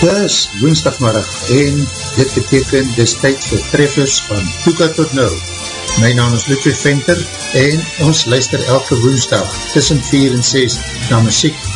Dis woensdagmiddag en dit beteken dis tyd vir treffers van Toeka tot Nou. My naam is Ludwig Venter en ons luister elke woensdag tussen 4 en 6 na muziek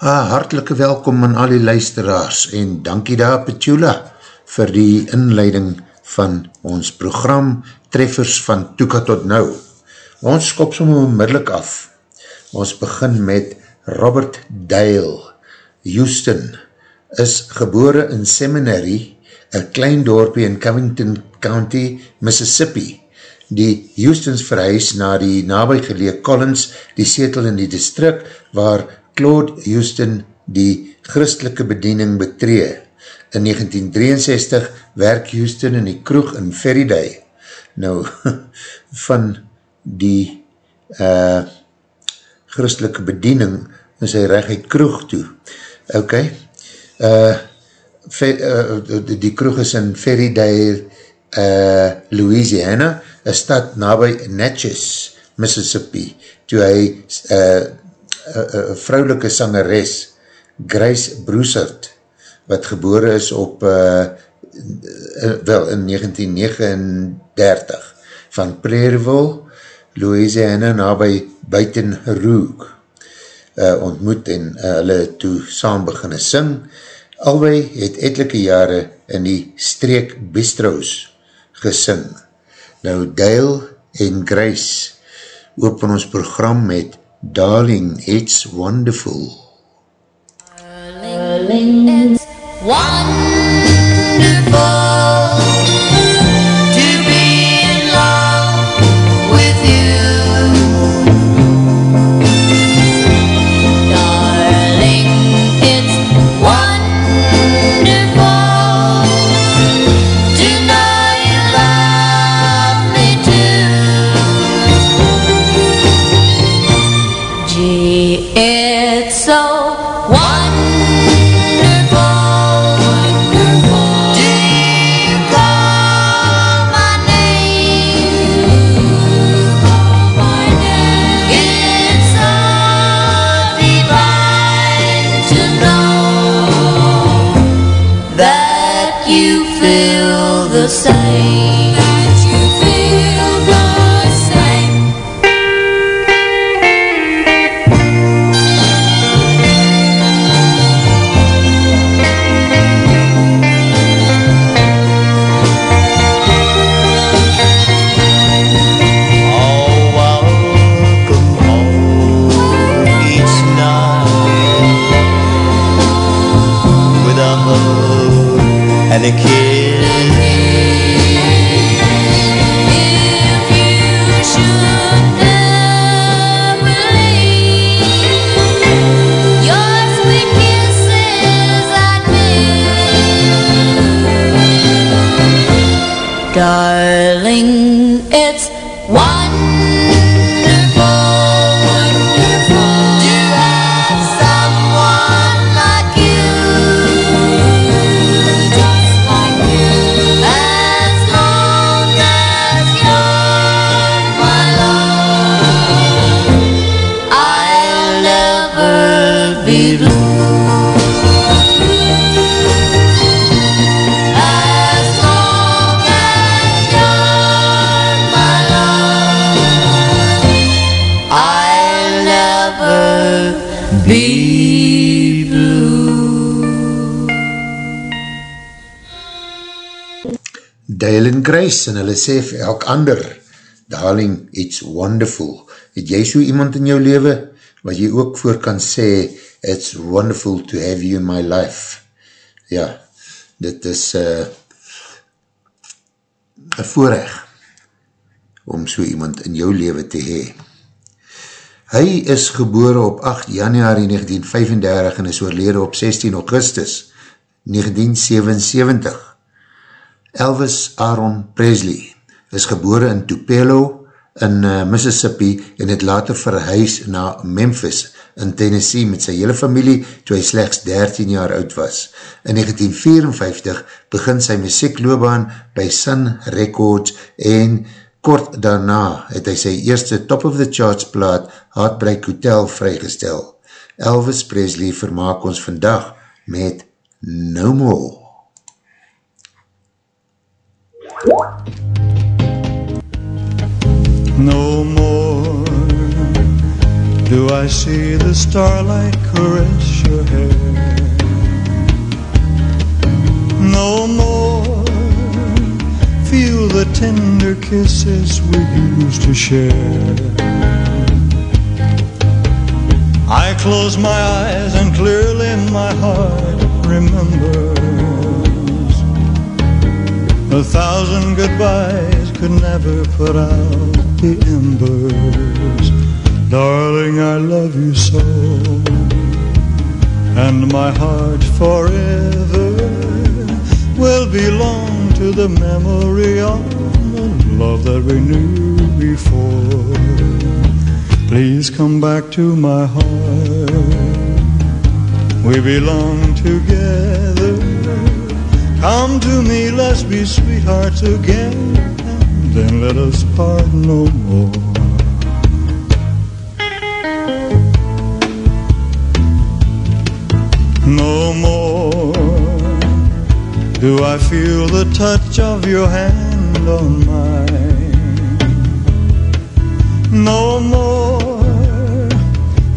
Ah, hartelike welkom aan al die luisteraars en dankie daar Petula vir die inleiding van ons program Treffers van Toeka tot Nou. Ons skop som onmiddellik af. Ons begin met Robert Dale. Houston is gebore in Seminary, een klein dorpie in Covington County, Mississippi. Die Houstons verhuis na die nabijgeleek Collins, die setel in die distrik, waar Claude Houston die christelike bediening betree. In 1963 werk Houston in die kroeg in Ferriday. Nou, van die uh, christelike bediening is hy recht uit kroeg toe. Ok, uh, Fe, uh, die, kroeg is in Ferriday, uh, Louisiana, een stad nabij Natchez, Mississippi, toe hy uh, een vrouwelike sangeres, Grace Broussard, wat gebore is op, uh, wel, in 1939, van Prairieville, Louisiana, nabij Buiten Rook, uh, ontmoet en uh, hulle toe saam beginne sing. Albei het etelike jare in die streek Bistro's gesing. Nou Dale en Grace open ons program met Darling, It's Wonderful. Darling, it's wonderful you feel the same. Grace en hulle sê vir elk ander, darling, it's wonderful. Het jy so iemand in jou leven, wat jy ook voor kan sê, it's wonderful to have you in my life. Ja, dit is uh, een voorrecht om so iemand in jou leven te hee. Hy is gebore op 8 januari 1935 en is oorlede op 16 augustus 1977. Elvis Aaron Presley is gebore in Tupelo in uh, Mississippi en het later verhuis na Memphis in Tennessee met sy hele familie toe hy slechts 13 jaar oud was. In 1954 begin sy muziekloobaan by Sun Records en kort daarna het hy sy eerste top of the charts plaat Heartbreak Hotel vrygestel. Elvis Presley vermaak ons vandag met No More. No more do I see the starlight caress your hair. No more feel the tender kisses we used to share. I close my eyes and clearly my heart remembers a thousand goodbyes could never put out the embers. Darling, I love you so, and my heart forever will belong to the memory of the love that we knew before. Please come back to my heart. We belong together. Come to me, let's be sweethearts again. Then let us part no more. No more do I feel the touch of your hand on mine. No more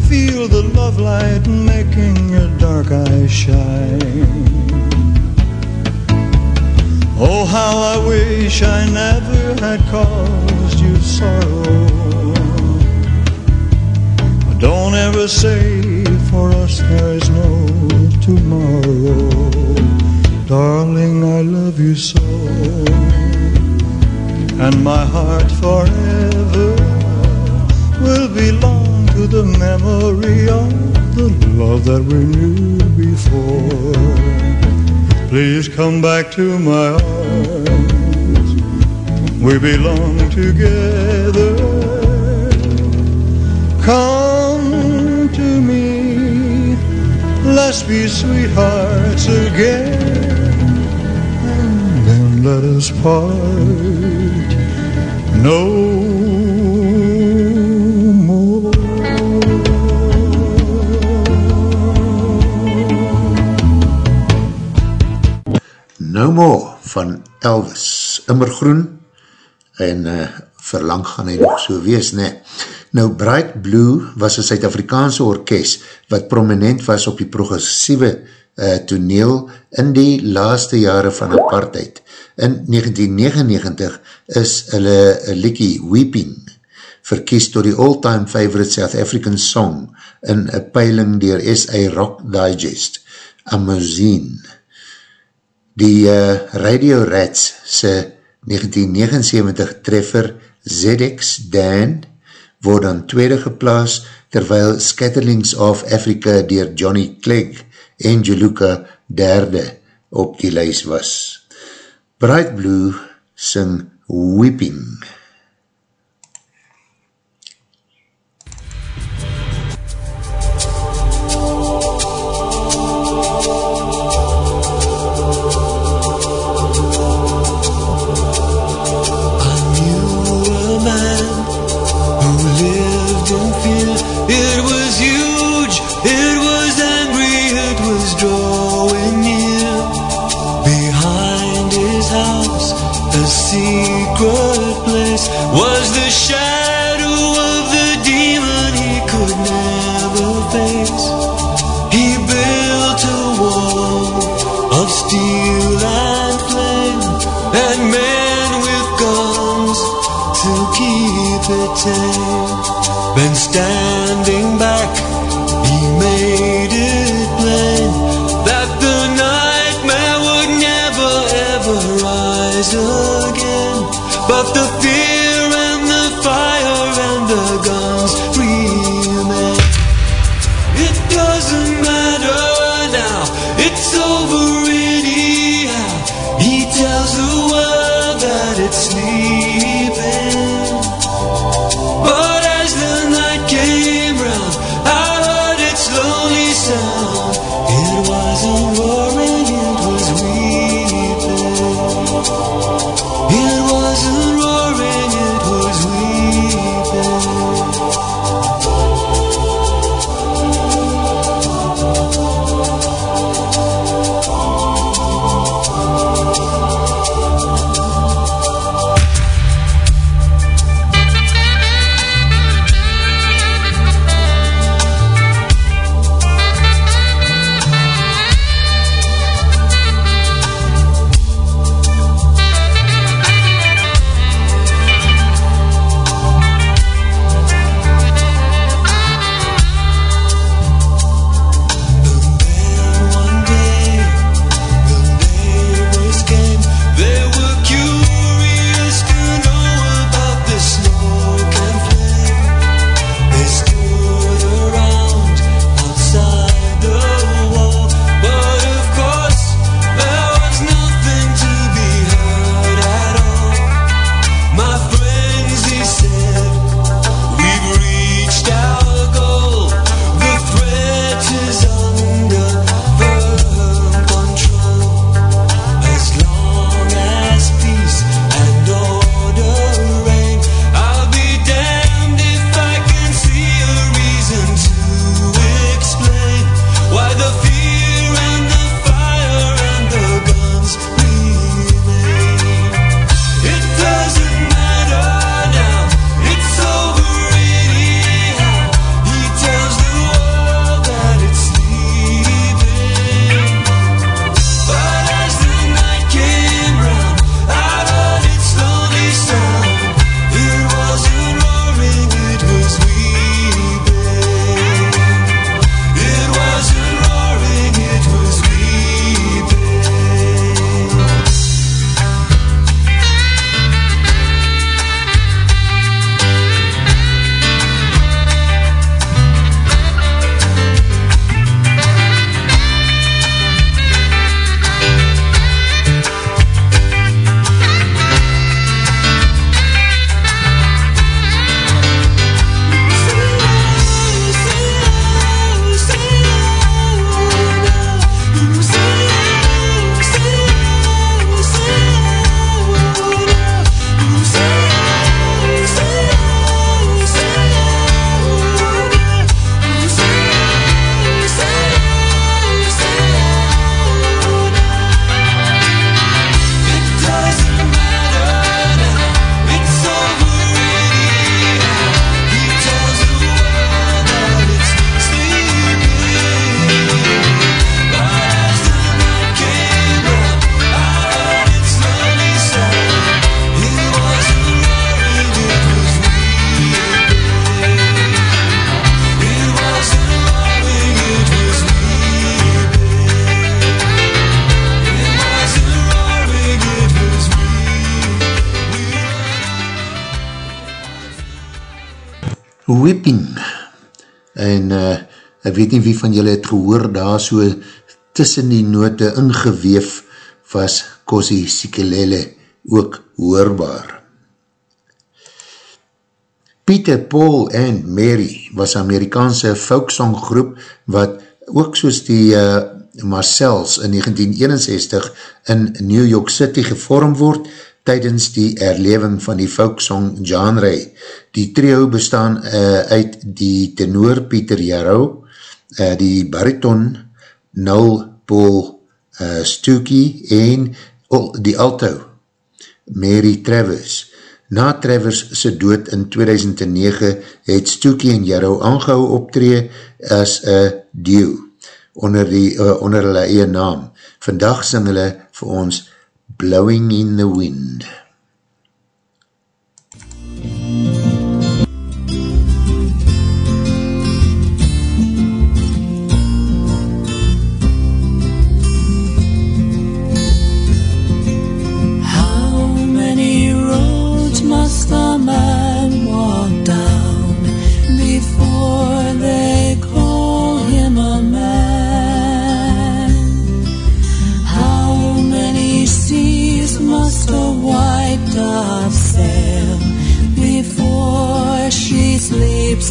feel the love light making your dark eyes shine. Oh, how I wish I never had caused you sorrow. But don't ever say for us there's no tomorrow. Darling, I love you so. And my heart forever will belong to the memory of the love that we knew before. Please come back to my arms. We belong together. Come to me. Let's be sweethearts again. And then let us part. No more. No More van Elvis, immergroen en uh, verlang gaan hy nog so wees, ne. Nou, Bright Blue was een Suid-Afrikaanse orkest wat prominent was op die progressieve uh, toneel in die laaste jare van apartheid. In 1999 is hulle Likkie Weeping verkies door die all-time favorite South African song in een peiling dier SA Rock Digest, Amazine. Die uh, Radio Rats se 1979 treffer ZX Dan word dan tweede geplaas terwyl Scatterlings of Africa dier Johnny Clegg en Jaluka derde op die lys was. Bright Blue sing Weeping. ek weet nie wie van julle het gehoor, daar so tussen die note ingeweef was Kosi Sikelele ook hoorbaar. Peter, Paul en Mary was Amerikaanse folksonggroep wat ook soos die uh, Marcells in 1961 in New York City gevorm word tydens die herleving van die folksong genre. Die trio bestaan uh, uit die tenor Pieter Jarrow, uh, die bariton Noel Paul eh, uh, Stuckey en oh, die alto Mary Travers. Na Travers sy dood in 2009 het Stuckey en Jarrow aangehou optree as een duo onder, die, uh, onder hulle eie naam. Vandaag sing hulle vir ons Blowing in the Wind. MUZIEK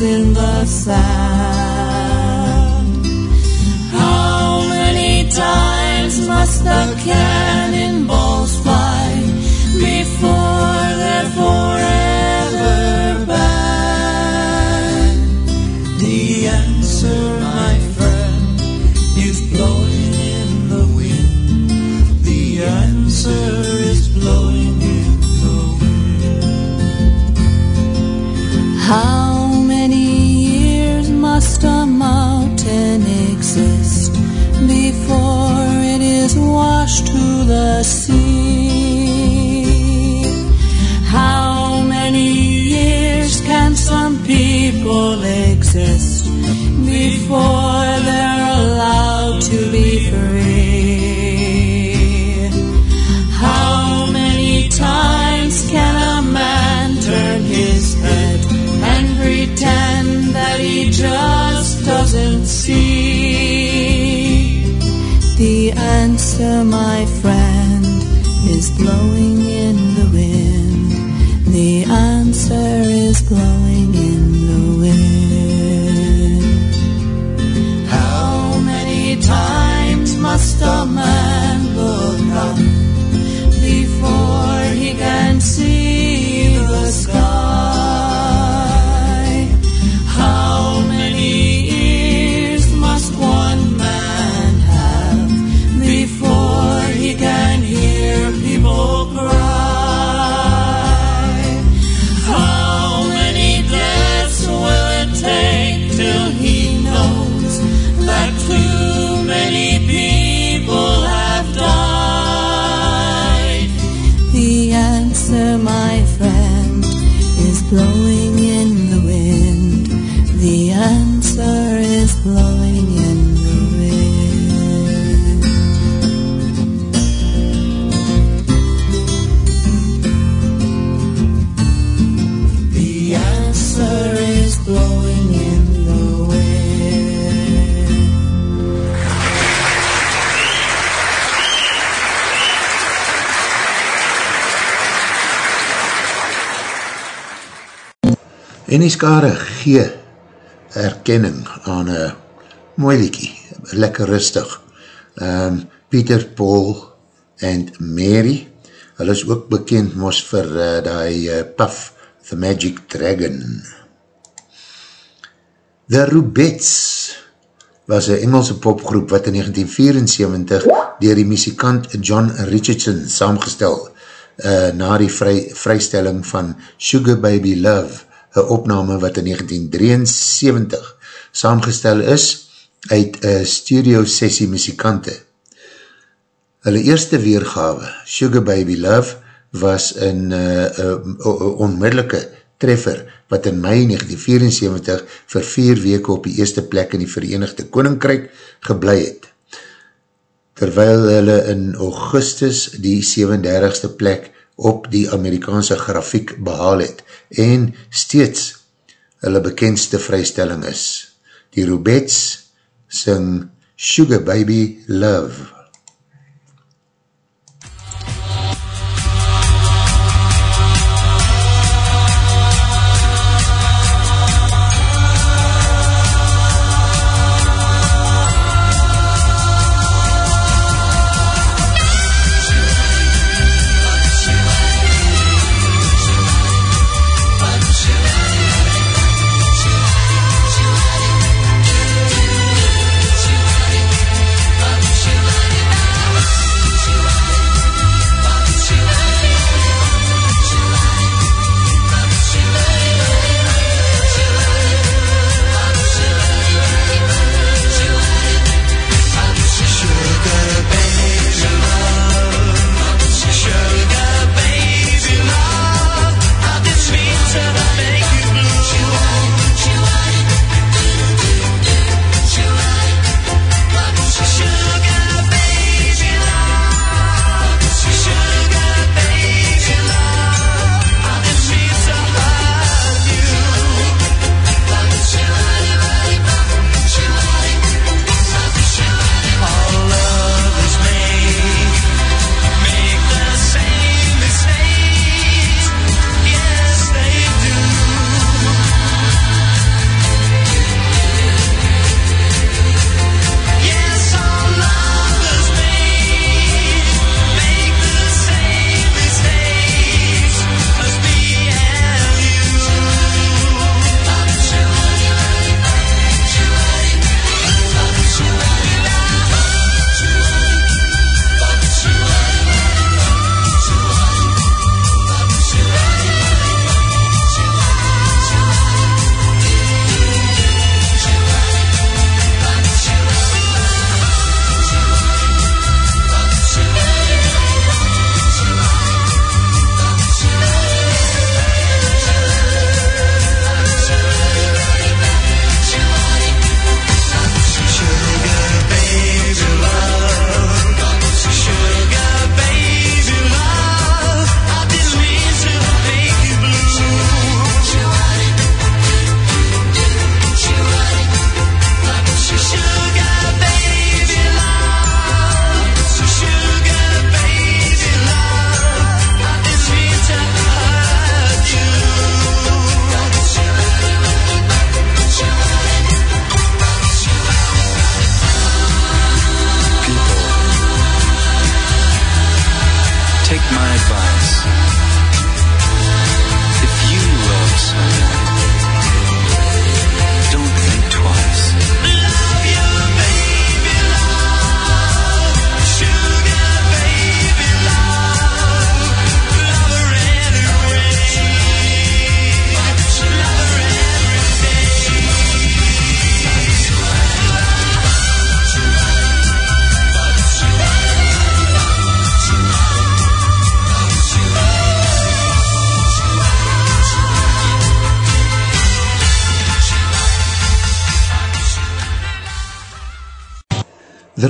in the sand. How many times must the cannonballs exist before they're allowed to be free? How many times can a man turn his head and pretend that he just doesn't see? The answer, my friend, is blowing in the wind. The answer is blowing times En die skare gee erkenning aan een mooi liekie, lekker rustig. Um, Peter, Paul en Mary, hulle is ook bekend mos vir uh, die uh, Puff, The Magic Dragon. The Rubettes was een Engelse popgroep wat in 1974 dier die muzikant John Richardson saamgestel uh, na die vry, vrystelling van Sugar Baby Love, een opname wat in 1973 saamgestel is uit een studio sessie muzikante. Hulle eerste weergawe, Sugar Baby Love, was een uh, uh, onmiddellike treffer wat in mei 1974 vir vier weke op die eerste plek in die Verenigde Koninkryk geblei het. Terwyl hulle in augustus die 37ste plek op die Amerikaanse grafiek behaal het en steeds hulle bekendste vrystelling is. Die Rubettes sing Sugar Baby Love.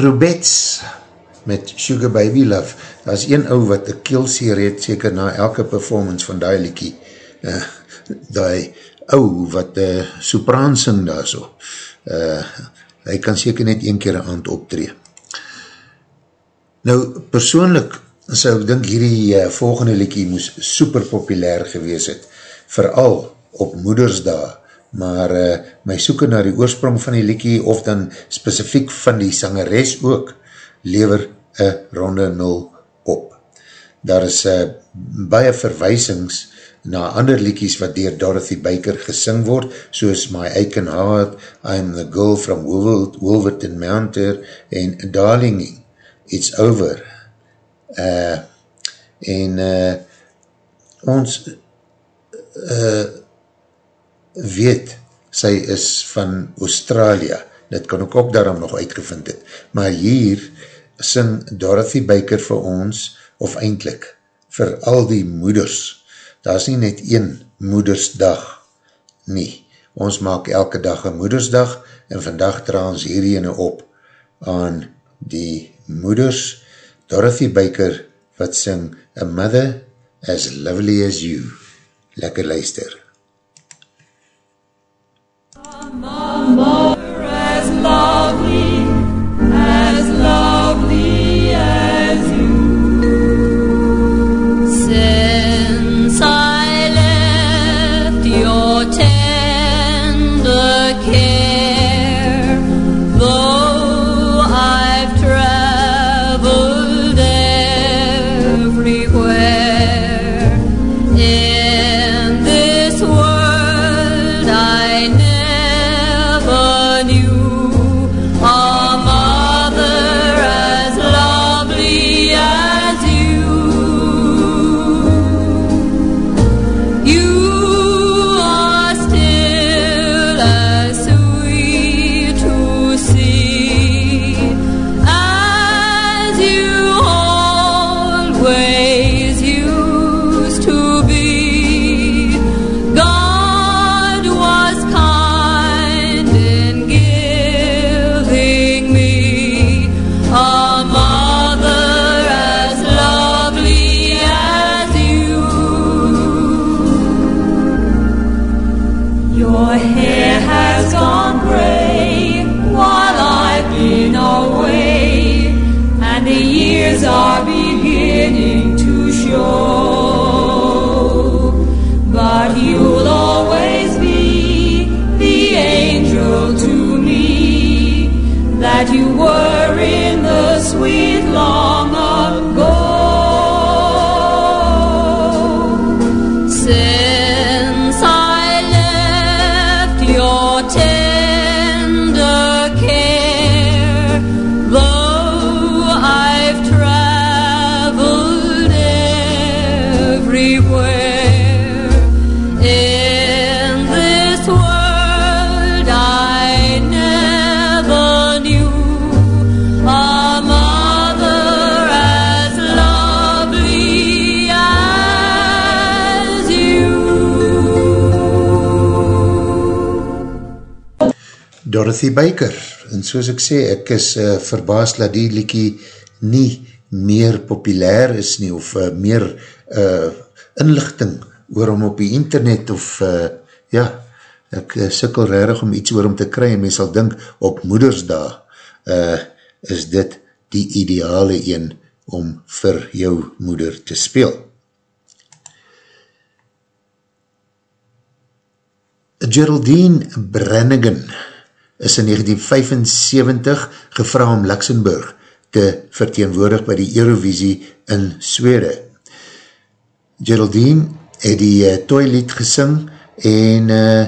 Rubettes met Sugar Baby Love. Daar is een ou wat een keelseer het, seker na elke performance van die liekie. Uh, die ou wat uh, sopraan sing daar so. Uh, hy kan seker net een keer een aand optree. Nou, persoonlik sou ek dink hierdie uh, volgende liekie moes super populair gewees het. Vooral op moedersdag maar uh, my soeken na die oorsprong van die liekie of dan specifiek van die sangeres ook, lever een ronde nul op. Daar is uh, baie verwysings na ander liekies wat dier Dorothy Baker gesing word, soos My Aiken Heart, I'm the Girl from Wolverton Mountain en Darling, It's Over. Uh, en uh, ons uh, weet, sy is van Australië, dit kan ek ook daarom nog uitgevind het, maar hier sing Dorothy Baker vir ons, of eindelijk, vir al die moeders, daar is nie net een moedersdag nie, ons maak elke dag een moedersdag, en vandag dra ons hierheen op aan die moeders, Dorothy Baker, wat sing, A Mother as Lovely as You, lekker luister. Mother as lovely, you were Dorothy Baker, en soos ek sê, ek is uh, verbaas dat die liekie nie meer populair is nie, of uh, meer uh, inlichting oor om op die internet, of uh, ja, ek uh, sikkel rarig om iets oor om te kry, en mens sal dink, op moedersdag uh, is dit die ideale een om vir jou moeder te speel. Geraldine Brannigan is in 1975 gevra om Luxemburg te verteenwoordig by die Eurovisie in Swede. Geraldine het die uh, toilied gesing en uh,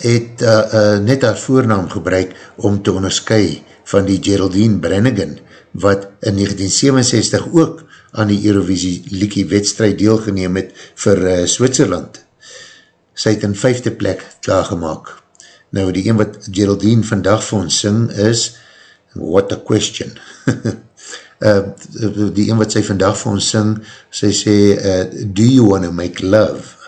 het uh, uh, net haar voornaam gebruik om te onderskui van die Geraldine Brannigan wat in 1967 ook aan die Eurovisie Likie wedstrijd deelgeneem het vir uh, Switserland. Sy het in vijfde plek klaargemaak. Nou die een wat Geraldine vandag vir ons sing is What a Question. uh, die een wat sy vandag vir ons sing, sy sê uh, Do you want to make love?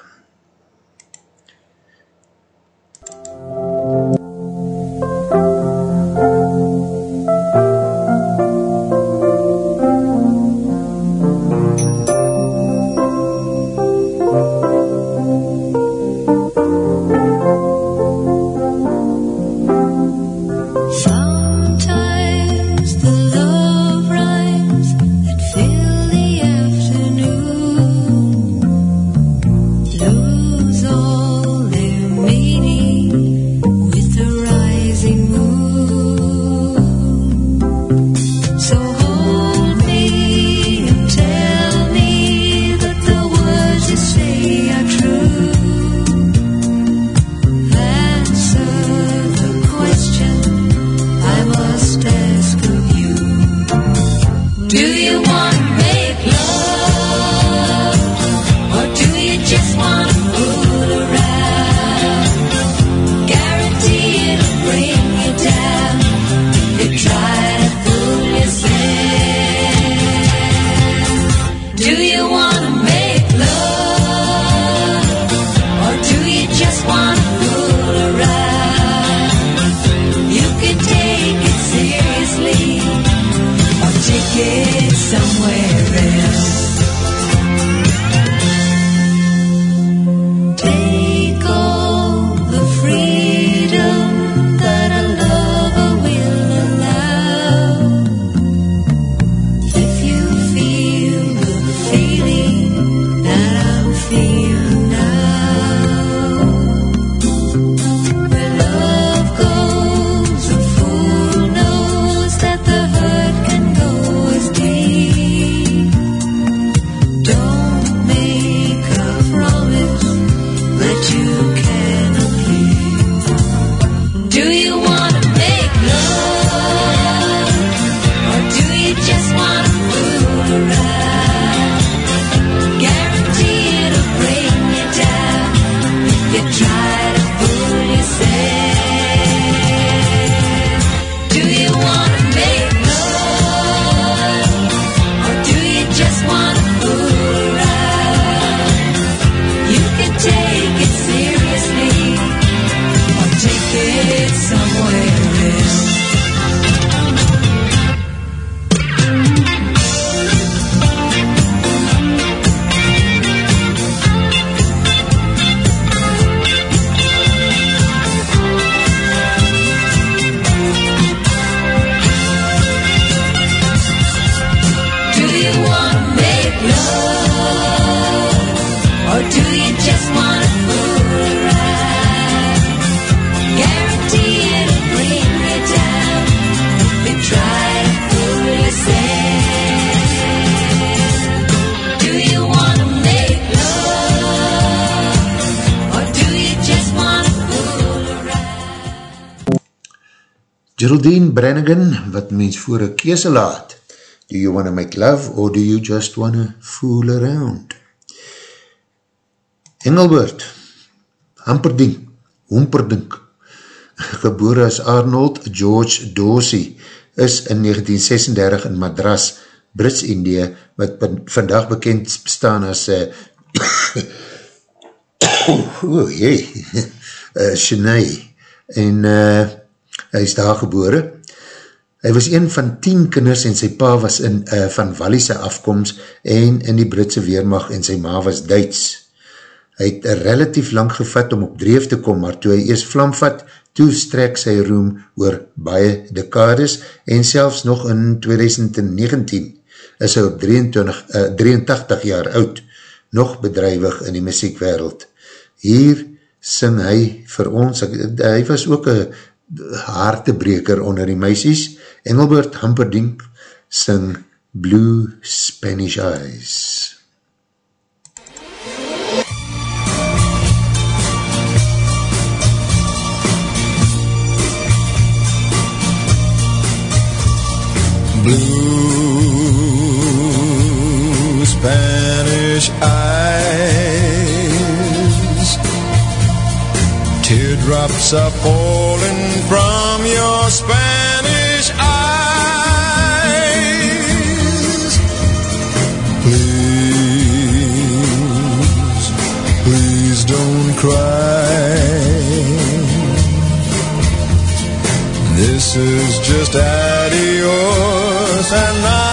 Voor een kese laat. Do you wanna make love or do you just wanna fool around? Engelbert, Hamperding, Homperdink, gebore as Arnold George Dorsey, is in 1936 in Madras, Brits-Indië, wat vandag bekend bestaan as uh, o, jee, uh, Chennai, en uh, hy is daar gebore. Hy was een van tien kinders en sy pa was in, uh, van Wallise afkomst en in die Britse Weermacht en sy ma was Duits. Hy het relatief lang gevat om op dreef te kom, maar toe hy eers vlam vat, toe strek sy roem oor baie dekades en selfs nog in 2019 is hy op 23, uh, 83 jaar oud, nog bedrijwig in die muziekwereld. Hier sing hy vir ons, hy was ook een hartebreker onder die meisies, Engelbert Hamperdink sing Blue Spanish Eyes. Blue Spanish eyes, teardrops are falling from your Spanish don't cry. This is just adios and not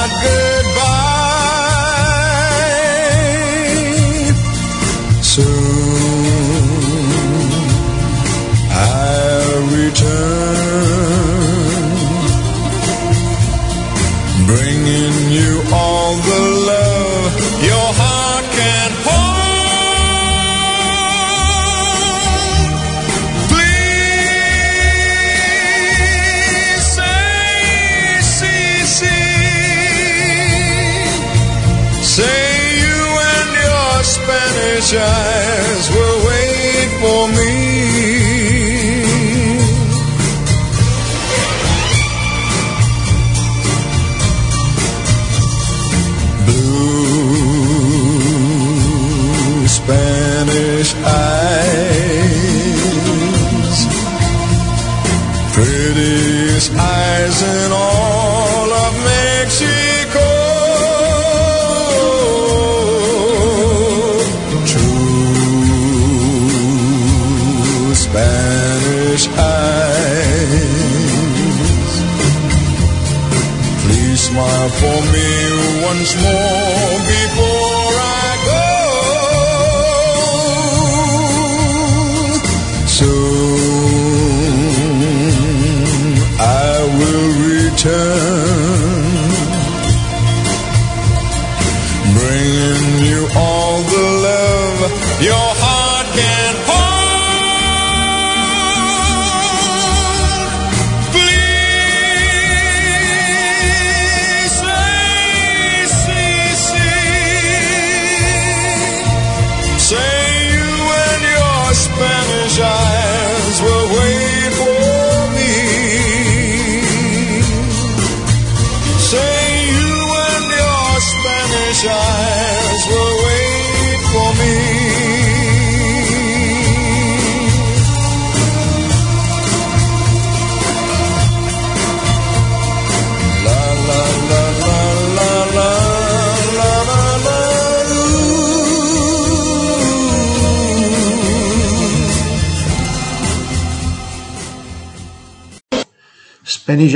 for me once more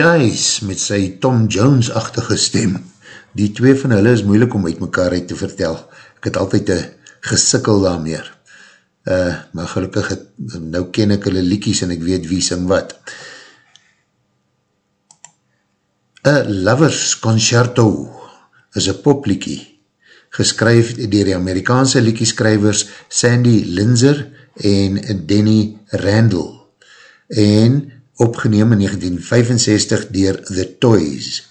Eyes met sy Tom Jones-achtige stem. Die twee van hulle is moeilik om uit mekaar uit te vertel. Ek het altyd een gesikkel daarmeer. Uh, maar gelukkig het, nou ken ek hulle liekies en ek weet wie sing wat. A Lovers Concerto is een popliekie geskryf dier die Amerikaanse liekieskrywers Sandy Linzer en Denny Randall en opgeneem in 1965 dier The Toys.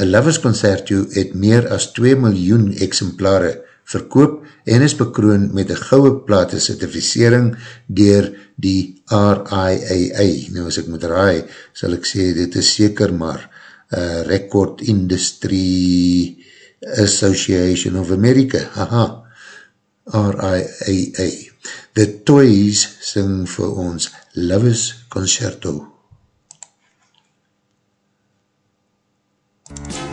A Lovers Concerto het meer as 2 miljoen exemplare verkoop en is bekroon met een gouwe plate certificering dier die RIAA. Nou as ek moet raai, sal ek sê, dit is seker maar uh, Record Industry Association of America. Haha, RIAA. The Toys sing vir ons Lovers Concerto. How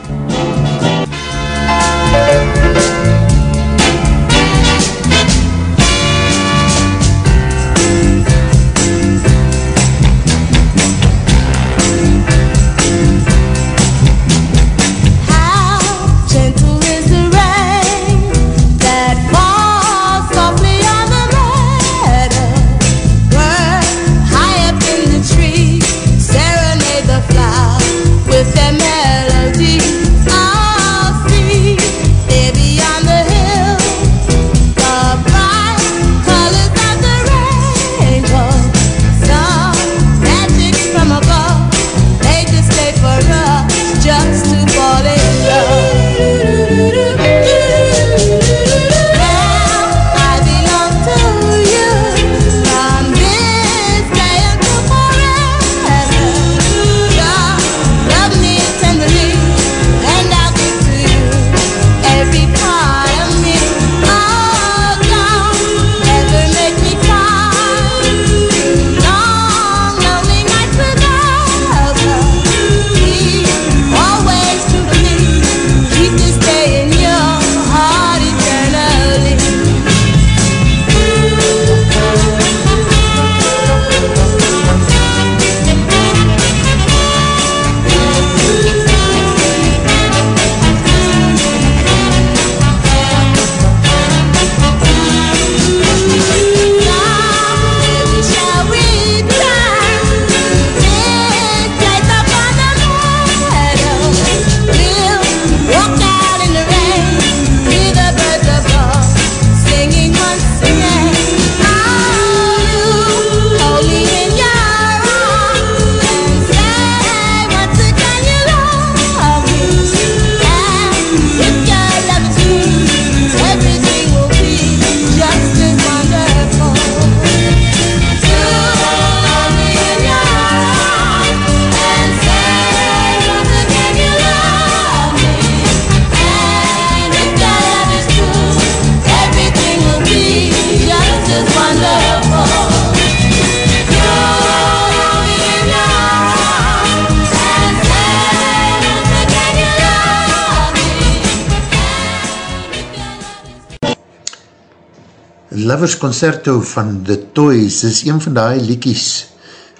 Lovers Concerto van The Toys is een van die liekies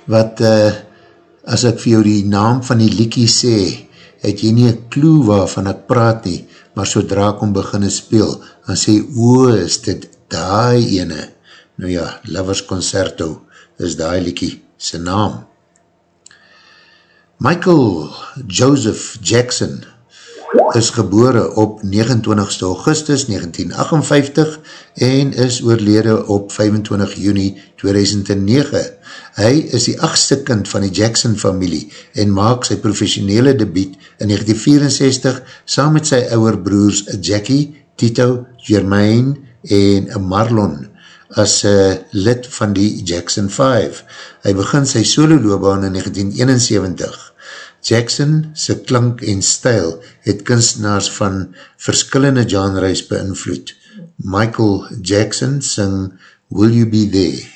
wat uh, as ek vir jou die naam van die liekie sê, het jy nie een clue waarvan ek praat nie, maar sodra ek om beginne speel, dan sê, o, is dit die ene? Nou ja, Lovers Concerto is die liekie sy naam. Michael Joseph Jackson is gebore op 29 augustus 1958 en is oorlede op 25 juni 2009. Hy is die achtste kind van die Jackson familie en maak sy professionele debiet in 1964 saam met sy ouwer broers Jackie, Tito, Jermaine en Marlon as uh, lid van die Jackson 5. Hy begin sy solo loopbaan in 1971. Jackson sy klank en stijl het kunstenaars van verskillende genres beïnvloed. Michael Jackson sing Will You Be There?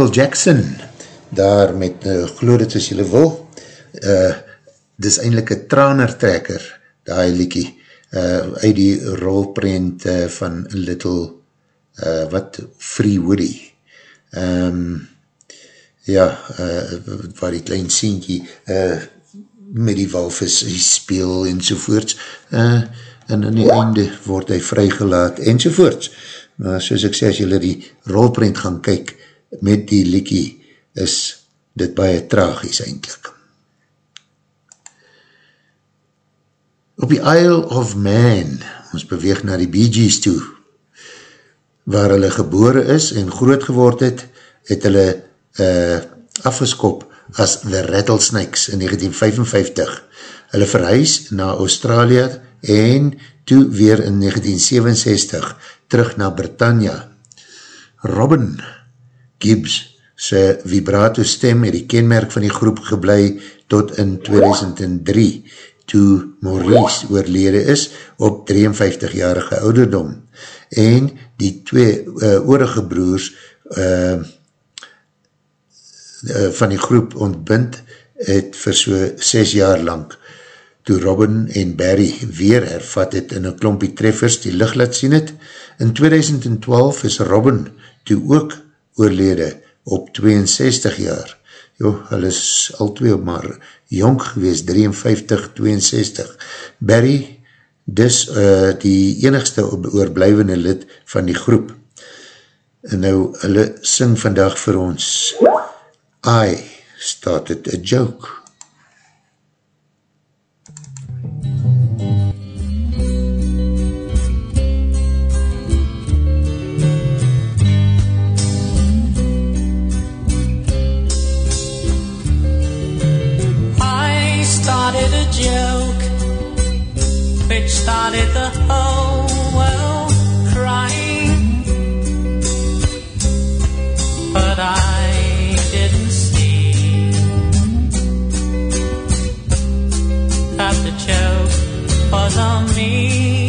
Michael Jackson, daar met, uh, glo dit as jylle wil, uh, dis eindelijk een tranertrekker, die liekie, uh, uit die rolprent uh, van Little, uh, wat, Free Woody. Um, ja, uh, waar die klein sienkie uh, met die walvis speel en sovoorts, uh, en in die einde word hy vrygelaat en sovoorts. Maar soos ek sê, as julle die rolprent gaan kyk met die liekie, is dit baie tragies eindelijk. Op die Isle of Man, ons beweeg na die Bee Gees toe, waar hulle gebore is en groot geword het, het hulle uh, afgeskop as The Rattlesnakes in 1955. Hulle verhuis na Australië en toe weer in 1967 terug na Britannia. Robin Gibbs sy vibrato stem het die kenmerk van die groep geblei tot in 2003 toe Maurice oorlede is op 53-jarige ouderdom en die twee uh, oorige broers uh, uh, van die groep ontbind het vir so 6 jaar lang toe Robin en Barry weer hervat het in een klompie treffers die licht laat sien het. In 2012 is Robin toe ook oorlede op 62 jaar. Jo, hulle is al twee maar jong gewees, 53, 62. Barry, dis uh, die enigste oorblijvende lid van die groep. En nou, hulle sing vandag vir ons I started a joke. Started the whole world crying. But I didn't see that the joke was on me.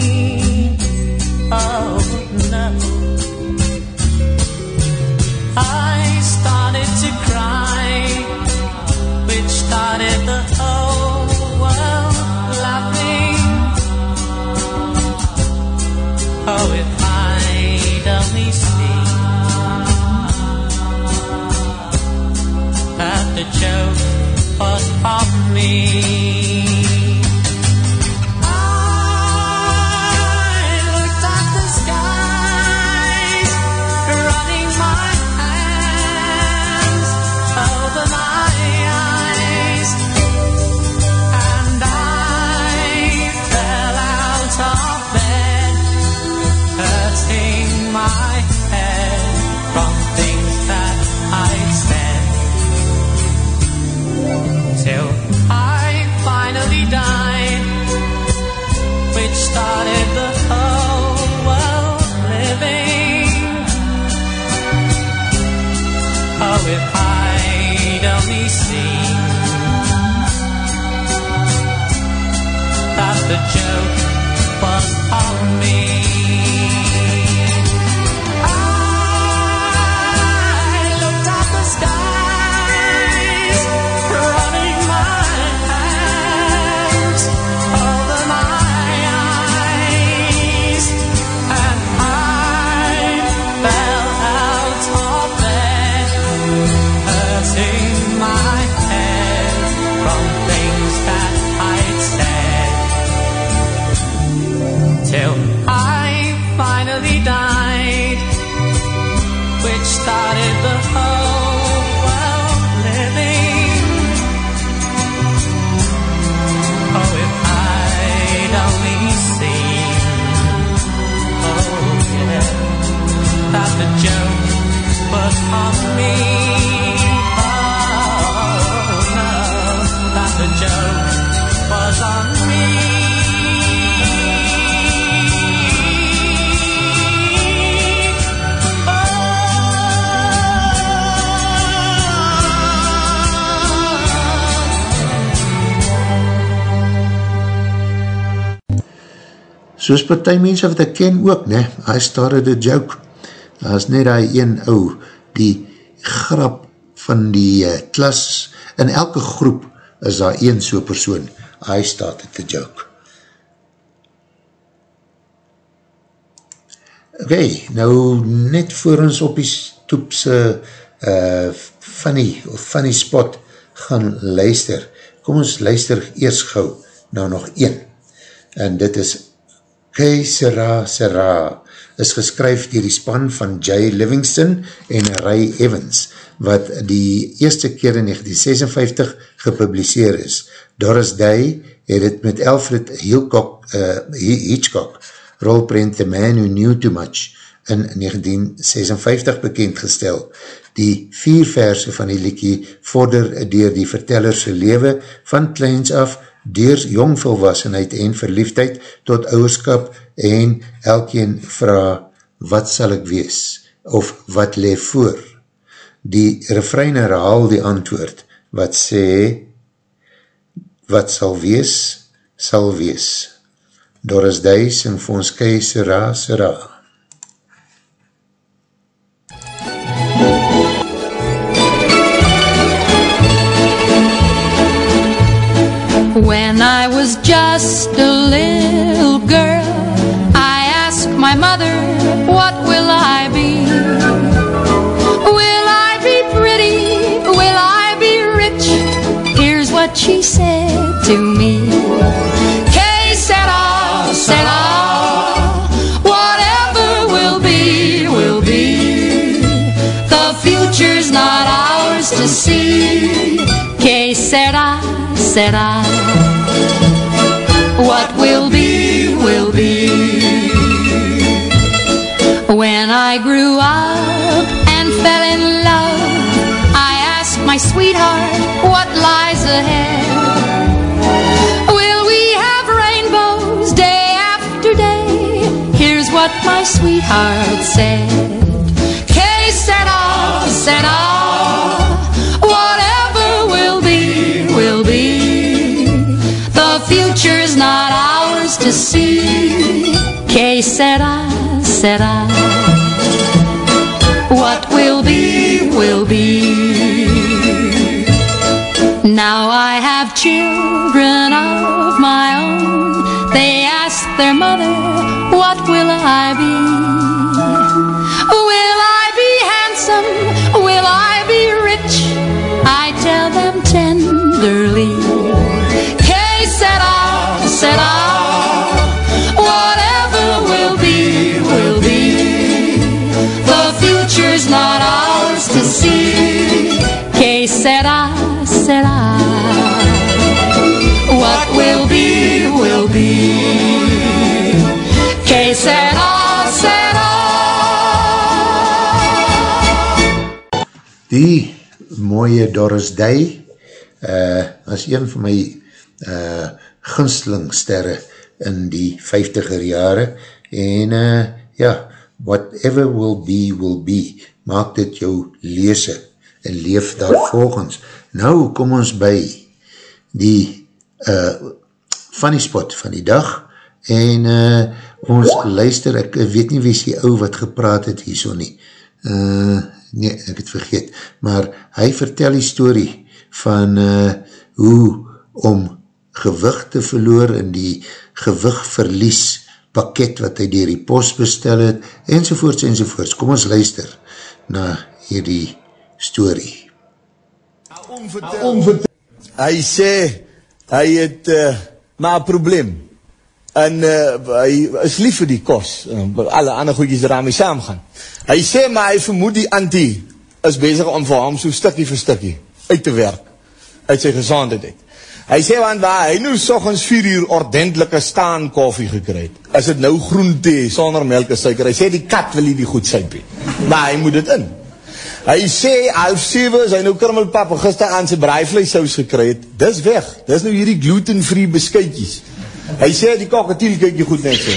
Soos partij mense wat ek ken ook, ne, I started a joke. Daar is net die een ou, die grap van die uh, klas, in elke groep is daar een so persoon, I started a joke. Ok, nou net voor ons op die stoepse uh, funny, funny spot gaan luister, kom ons luister eers gauw na nog een. En dit is Que Sera Sera, is geskryf dier die span van Jay Livingston en Ray Evans, wat die eerste keer in 1956 gepubliseer is. Doris Day het het met Alfred Hitchcock, uh, Hitchcock rolprint The Man Who Knew Too Much in 1956 bekendgestel. Die vier verse van die liekie vorder dier die vertellerse lewe van kleins af door jongvolwassenheid en verliefdheid tot ouwerskap en elkeen vraag wat sal ek wees of wat leef voor. Die refrein herhaal die antwoord wat sê wat sal wees, sal wees. Doris Day sing vir ons kei sera sera. Just a little girl, I asked my mother, What will I be? Will I be pretty? Will I be rich? Here's what she said to me. Que sera, sera. Whatever will be, will be. The future's not ours to see. Que sera, sera. What will be, will be. When I grew up and fell in love, I asked my sweetheart what lies ahead. Will we have rainbows day after day? Here's what my sweetheart said. Que sera, sera. Future's not ours to see. Que sera, sera. What will be, will be. Now I have children of my own. They ask their mother, What will I be? Future's not ours to see. Que sera, sera. What will be, will be. Que sera, sera. Die mooie Doris Day uh, was een van my uh, ginstelingsterre in die 50er jare en uh, ja, whatever will be, will be, maak dit jou leese en leef daar volgens. Nou kom ons by die uh, funny spot van die dag en uh, ons luister, ek weet nie wie is die ou wat gepraat het hier so nie. Uh, nee, ek het vergeet, maar hy vertel die story van uh, hoe om gewig te verloor in die gewigverlies pakket wat hy dier die post bestel het, enzovoorts, enzovoorts. Kom ons luister na hierdie story. Hy sê, hy het uh, maar een probleem. En uh, hy is lief vir die kos. Uh, alle ander goedjes daarmee saamgaan. Hy sê, maar hy vermoed die antie is bezig om vir hom so stikkie vir stikkie uit te werk. Uit sy gezondheid. Hy sê, want waar hy nou sorgens 4 uur ordentelike staan koffie gekry het, is het nou groen thee, sonder melk en suiker. Hy sê, die kat wil hy die goed sypie. Maar hy moet het in. Hy sê, half 7 is hy nou krummelpap gister aan sy braaivleissaus gekry het, dis weg. Dis nou hierdie gluten-free beskuitjies. Hy sê, die kakatiel kyk jy goed net so.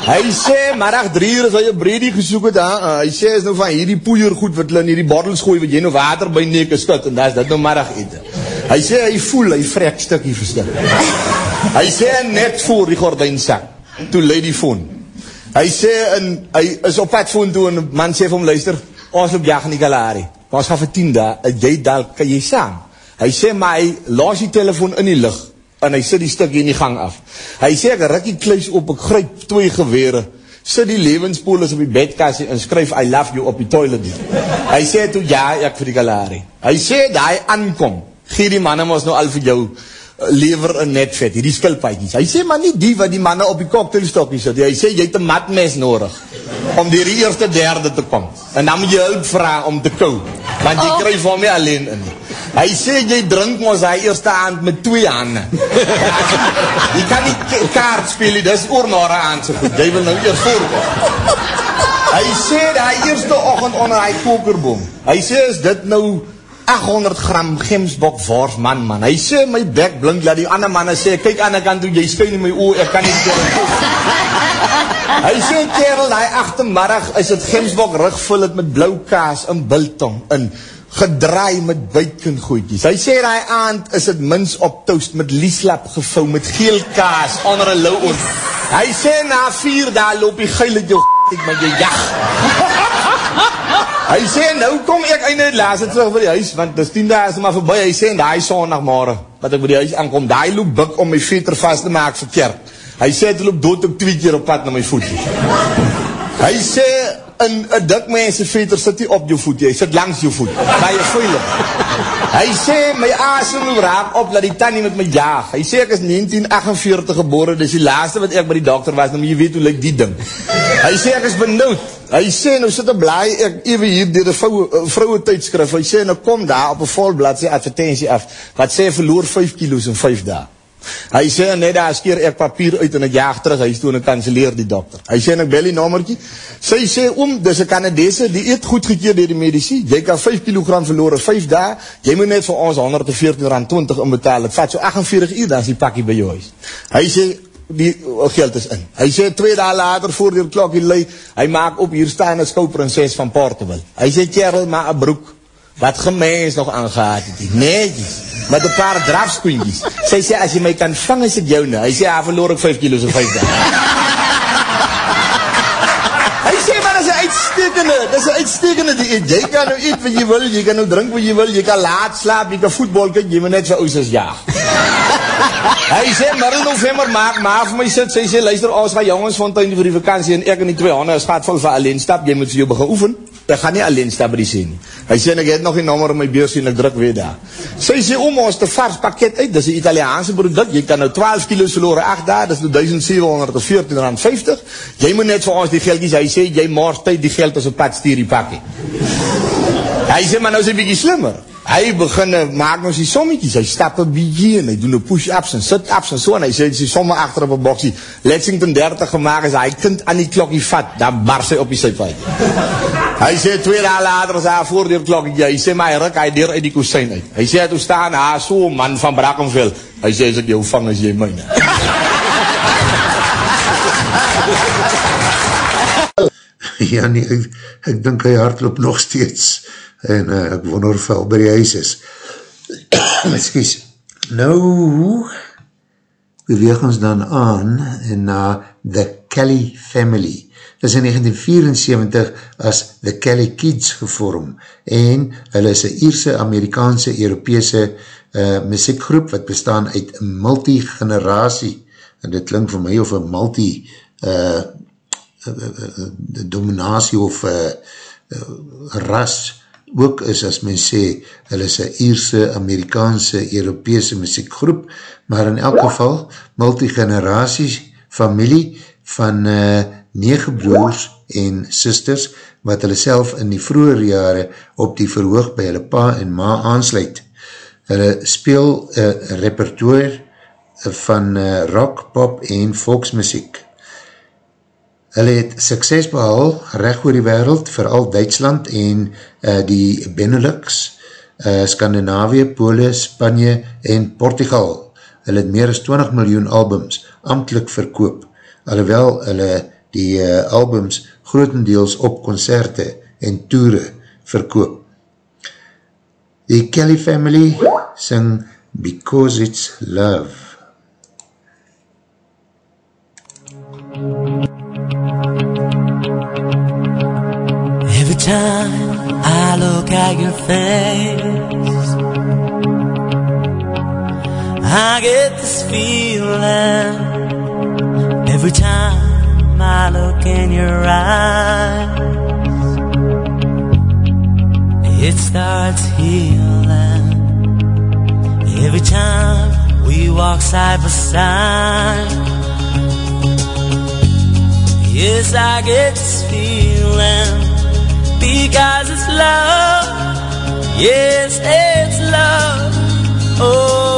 Hy sê, middag 3 uur as hy een breedie gesoek het, ha, hy sê, is nou van hierdie poeier goed wat hulle in hierdie bordels gooi, wat jy nou water by neke skut, en dat is dit nou middag eten. Hy sê, hy voel, hy vrek stikkie vir stikkie. Hy sê, net voor die gordijnsak, toe leid die phone. Hy sê, en, hy is op pad phone toe, en man sê vir hom, luister, ons loop jag in die Kalahari, maar ons gaan vir 10 dae, jy dal, kan jy saam? Hy sê, maar hy laas die telefoon in die licht, en hy sit die stukkie in die gang af. Hy sê, ek rik die kluis op, ek gryp twee gewere, sit die lewenspolis op die bedkassie en skryf I love you op die toilet. Hy sê toe ja, ek vir die kalari. Hy sê daai aankom. Gee die manne mos nou al vir jou eh, lewer in netvet, hierdie skilpaadjies. Hy sê maar nie die wat die manne op die cocktailstokkie sit. nie. Hy sê jy het 'n matmes nodig om deur die eerste derde te kom. En dan moet jy hulp vra om te kou, want jy Oh. kry vir nie alleen in. Hy sê jy drink mos hy eerste aand met twee hande. jy kan nie kaart speel nie, dis oormôre aand so goed. Jy wil nou eers voorkom. Hy sê daai eerste oggend onder hy kokerboom. Hy sê is dit nou 800 gram gemsbok wors man man. Hy sê my bek blink dat die ander manne sê kyk aan die kant toe jy skyn in my oë ek kan nie dit Hy sê kerel daai agtermiddag is dit gemsbok rugvul dit met blou kaas en biltong in gedraai met bacon goedjies. Hy sê daai aand is dit mins op toast met lieslap gevou met geel kaas onder 'n lou oor. Hy sê na 4 dae loop die geile jou met jou jag. Hy sê nou kom ek einde laas dit terug by die huis want dis 10 dae is maar verby. Hy sê daai sonoggemôre wat ek by die huis aankom, daai loop buk om my veter vas te maak vir kerk. Hy sê dit loop dood op twee keer op pad na my voet. Hy sê in 'n dik mens se veter sit nie op jou voet hy sit langs jou voet. Baie veilig. Hy sê my asem raak op dat die tannie met my jaag. Hy sê ek is 1948 gebore, dis die laaste wat ek by die dokter was, nou moet jy weet hoe lyk die ding. Hy sê ek is benoud. Hy sê nou sit 'n blaai ek ewe hier deur 'n vroue eh, vroue tydskrif. Hy sê nou kom daar op 'n vol bladsy advertensie af wat sê verloor 5 kg in 5 dae. Hy sê net daar skeer ek papier uit en ek jaag terug huis toe en ek kanselleer die dokter. Hy sê en ek bel die nommertjie. Sy sê oom, dis 'n Kanadese, die eet goedgekeur deur die medisyne. Jy kan 5 kg verloor in 5 dae. Jy moet net vir ons R114.20 inbetaal. Dit vat so 48 uur dan is die pakkie by jou huis. Hy sê die uh, geld is in. Hy sê twee dae later voor die klokkie lui, hy maak op hier staan 'n skouprinses van Portugal. Hy sê kerel maar 'n broek wat gemens nog aangehad het. Netjies. Met 'n paar drafskoentjies. Sy sê as jy my kan vang is ek joune. Hy sê hy verloor ek 5 kg in 5 dae. Hy sê maar dis 'n uitstekende, dis 'n uitstekende dieet. Jy kan nou eet wat jy wil, jy kan nou drink wat jy wil, jy kan laat slaap, jy kan voetbal kyk, jy moet net so ou soos jag. Hy sê middel November maak maar vir my sit, sy sê luister ons gaan jongensfontein vir die vakansie en ek en die twee honde is gat vol vir alleen stap, jy moet vir jou begin oefen. Ek gaan nie alleen stap by die see nie. Hy sê ek het nog die nommer in my beurs en ek druk weer daar. Sy sê om ons te vars pakket uit, dis 'n Italiaanse produk. Jy kan nou 12 kg verloor 8 dae, dis nou R1714.50. Jy moet net vir ons die geldjies, hy sê jy mors tyd die geld as op pad stuur die pakkie. Hy sê maar nou is hy bietjie slimmer. Hy begin eh, maak nou sy sommetjies. Hy stap 'n bietjie en hy doen 'n push-ups en sit-ups en so en hy sê sy somme agter op 'n boksie. Lexington 30 gemaak as hy kind aan die klokkie vat, dan bars hy op die sypaai. Hy sê twee dae later as hy voor die klokkie, hy sê my ruk hy deur uit die kusyn uit. Hy sê toe staan daar so 'n man van Brackenfell. Hy sê as ek jou vang as jy myne. ja nee, ek, ek dink hy hardloop nog steeds en uh, ek wonder of al by die huis is. Excuse. Nou beweeg ons dan aan en na The Kelly Family. Dit is in 1974 as The Kelly Kids gevorm en hulle is een Ierse, Amerikaanse, Europese uh, muziekgroep wat bestaan uit multigeneratie en dit klink vir my of een multi uh, de dominatie of uh, uh, ras ook is as men sê, hulle is een Ierse, Amerikaanse, Europese muziekgroep, maar in elk geval multigeneraties familie van uh, nege broers en sisters wat hulle self in die vroeger jare op die verhoog by hulle pa en ma aansluit. Hulle speel uh, repertoire van uh, rock, pop en volksmuziek. Hulle het sukses behaal recht oor die wereld, vooral Duitsland en uh, die Benelux, uh, Skandinavië, Pole, Spanje en Portugal. Hulle het meer as 20 miljoen albums amtelijk verkoop, alhoewel hulle die uh, albums grotendeels op concerte en toere verkoop. Die Kelly Family sing Because It's Love. Every time I look at your face, I get this feeling. Every time I look in your eyes, it starts healing. Every time we walk side by side. Yes, I get this feeling because it's love. Yes, it's love. Oh.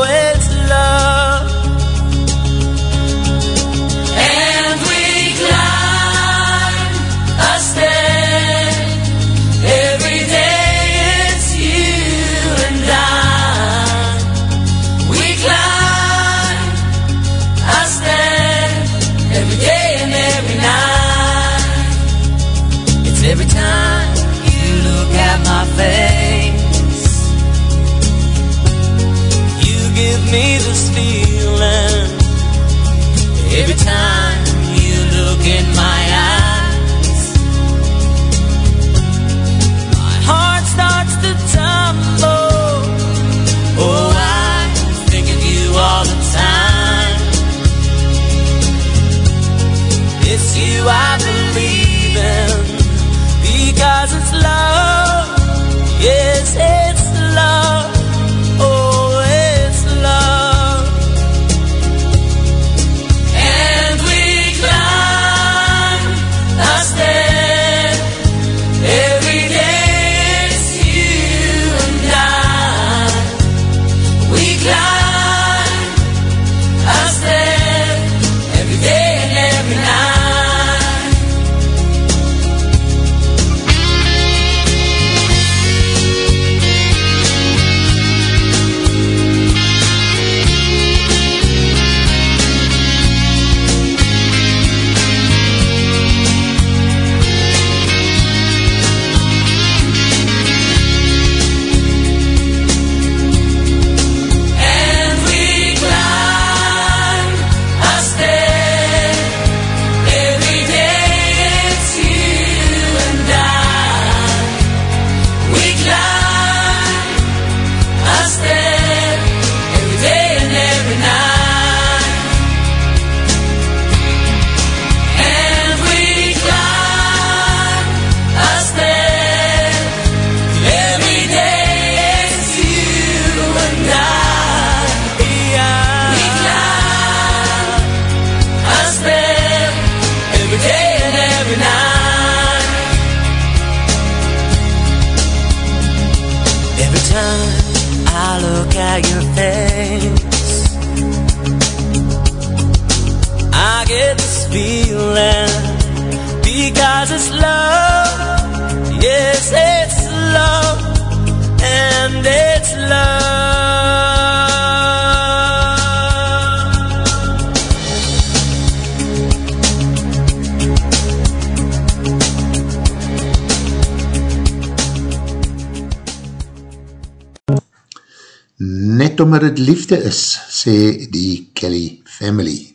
beste is, sê die Kelly family.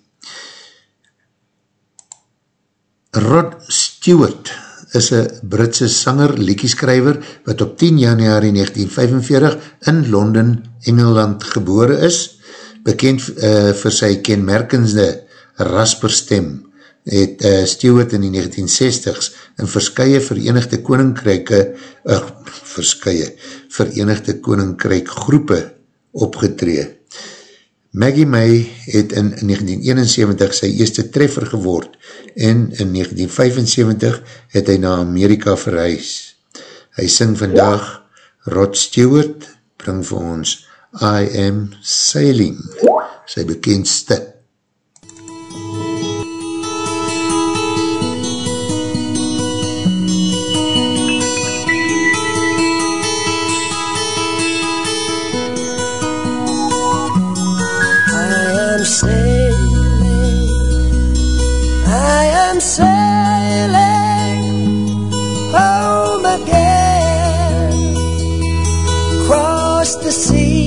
Rod Stewart is een Britse sanger, liekieskrijver, wat op 10 januari 1945 in Londen, Engeland gebore is. Bekend uh, vir sy kenmerkende rasper stem, het uh, Stewart in die 1960s in verskye Verenigde Koninkryke, eh, uh, verskye Verenigde Koninkryk groepe opgetree. Maggie May het in 1971 sy eerste treffer geword en in 1975 het hy na Amerika verhuis. Hy sing vandag Rod Stewart, bring vir ons I Am Sailing, sy bekendste see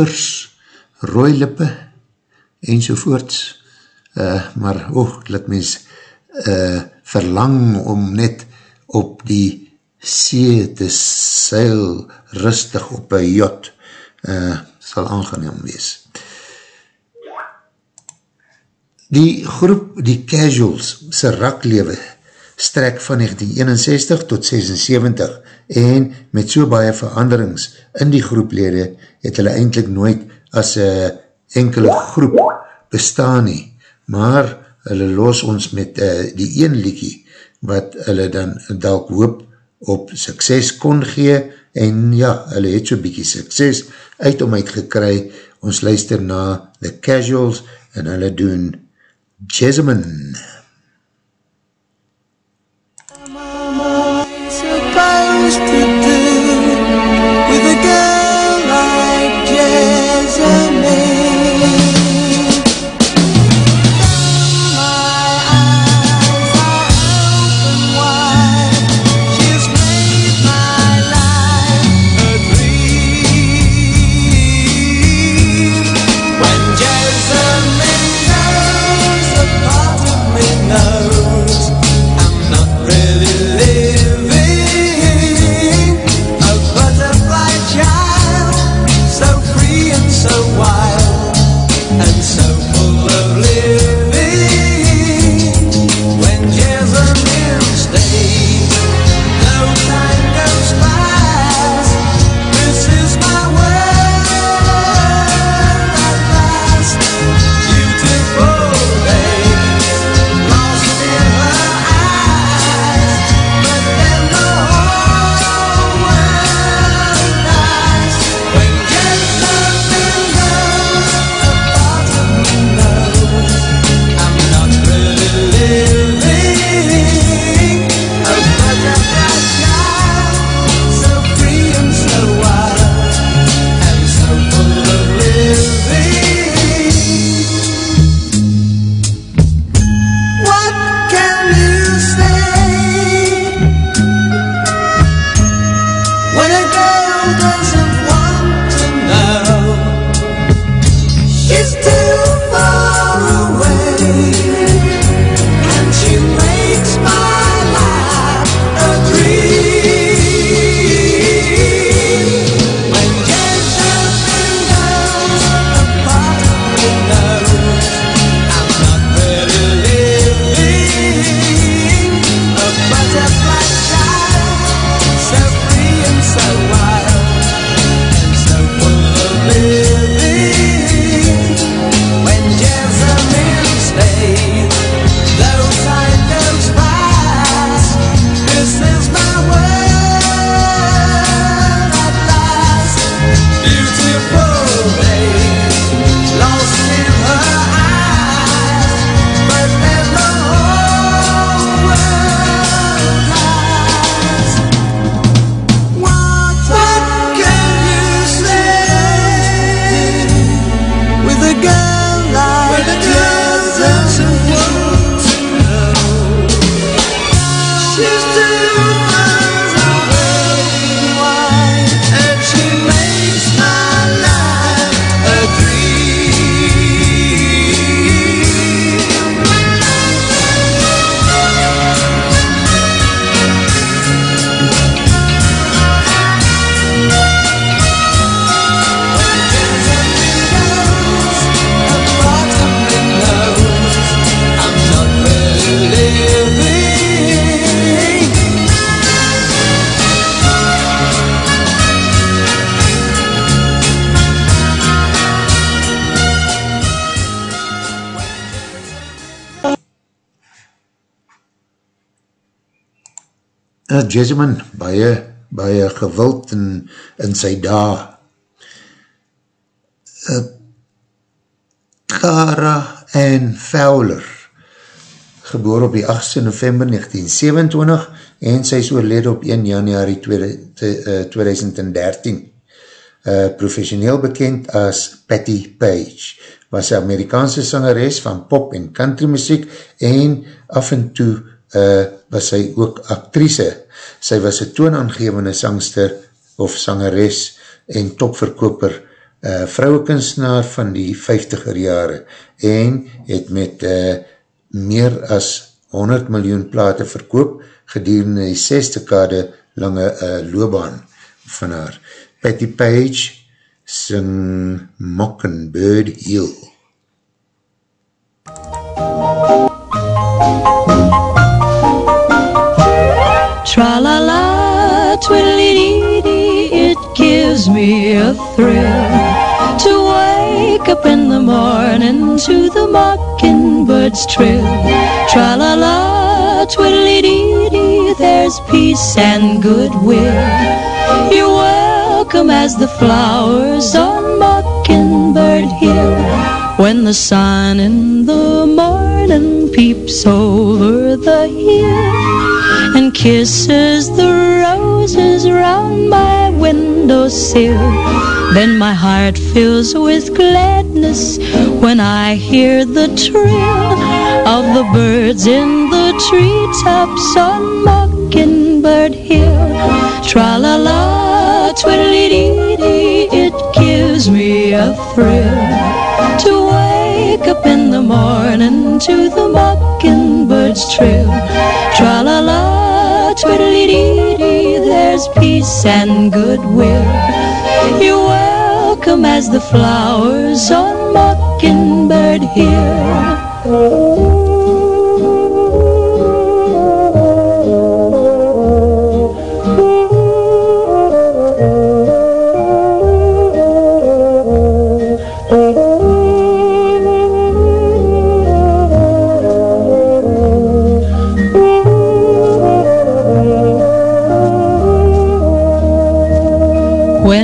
wimpers, rooi lippe, enzovoorts. Uh, maar, oh, laat mens uh, verlang om net op die see te seil rustig op een jot, uh, sal aangeneem wees. Die groep, die Casuals, sy raklewe, strek van 1961 tot 76 en met so baie veranderings in die groeplede het hulle eindelijk nooit as een enkele groep bestaan nie, maar hulle los ons met uh, die een liekie wat hulle dan dalk hoop op sukses kon gee. En ja, hulle het so bykie sukses uit om uitgekry, ons luister na The Casuals en hulle doen Jessamine. Jessamine, baie, baie gewild in, in sy dae. Uh, Cara Ann Fowler, geboor op die 8 november 1927 en sy is oorlede op 1 januari 2013. Uh, professioneel bekend as Patty Page, was sy Amerikaanse sangeres van pop en country muziek en af en toe uh, was sy ook actrice. Sy was een toonaangevende sangster of sangeres en topverkoper uh, vrouwekunstenaar van die 50er jare en het met uh, meer as 100 miljoen plate verkoop gedurende die 6 dekade lange uh, loopbaan van haar. Patty Page sing Mockingbird Hill. Gives me a thrill to wake up in the morning to the mockingbird's trill. Tra-la-la, twiddly-dee-dee, there's peace and goodwill. You're welcome as the flowers on Mockingbird Hill. When the sun in the morning peeps over the hill kisses the roses round my windowsill. Then my heart fills with gladness when I hear the trill of the birds in the treetops on Mockingbird Hill. Tra la la, twiddly dee dee, it gives me a thrill to wake up in the morning to the mockingbird's trill. Tra la la, twiddly dee dee, there's peace and goodwill. You're welcome as the flowers on Mockingbird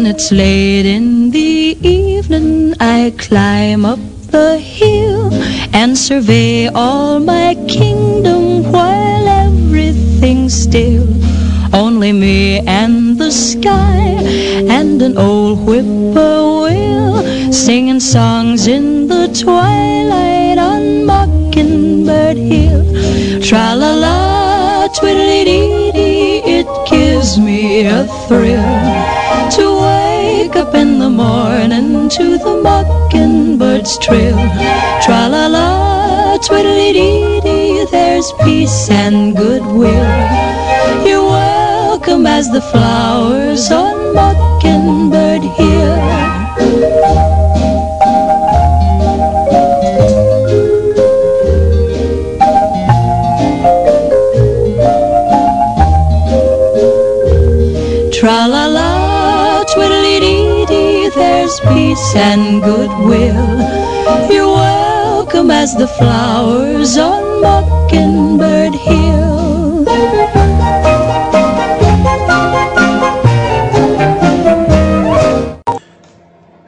It's late in the evening, I climb up the hill and survey all my kingdom while everything's still. Only me and the sky and an old whippoorwill singing songs in the twilight on Mockingbird Hill. Tra la la, twiddly dee dee, it gives me a thrill wake up in the morning to the mockingbird's trill. Tra la la, twiddly dee dee, there's peace and goodwill. You're welcome as the flowers on Mockingbird Hill. Peace and goodwill. You're welcome as the flowers on Mockingbird Hill.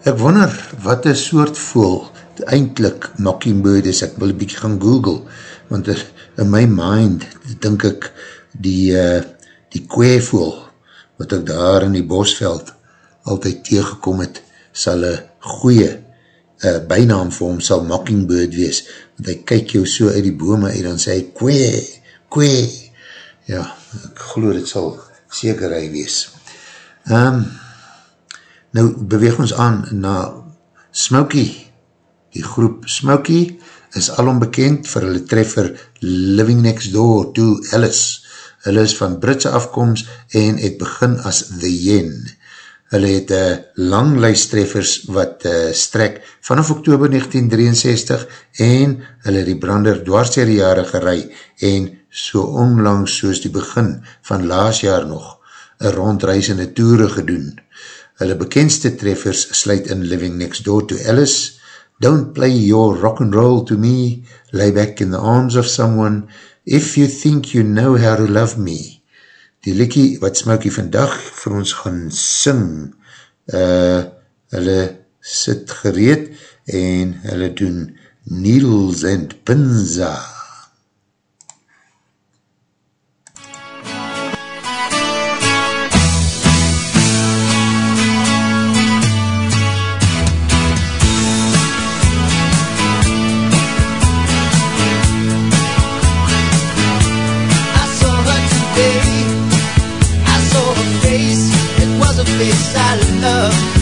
Ek wonder wat een soort voel eindelijk Mockingbird is, ek wil een bykie gaan google, want er- in my mind dink ek die, uh, die kweevoel wat ek daar in die bosveld altyd tegengekom het, sal een goeie uh, bijnaam vir hom sal Mockingbird wees, want hy kyk jou so uit die bome en dan sê hy kwee, kwee, ja, ek geloof het sal seker hy wees. Um, nou beweeg ons aan na Smokey, die groep Smokey is alom bekend vir hulle treffer Living Next Door to Alice. Hulle is van Britse afkomst en het begin as The Yen. Hulle het uh, lang lijsttreffers wat uh, strek vanaf oktober 1963 en hulle die brander dwars die jare gerei en so onlangs soos die begin van laas jaar nog een rondreisende toere gedoen. Hulle bekendste treffers sluit in Living Next Door to Alice, Don't play your rock and roll to me, lay back in the arms of someone, if you think you know how to love me. Die liekie wat Smokey vandag vir ons gaan sing, uh, hulle sit gereed en hulle doen Needles and Pinza. I love.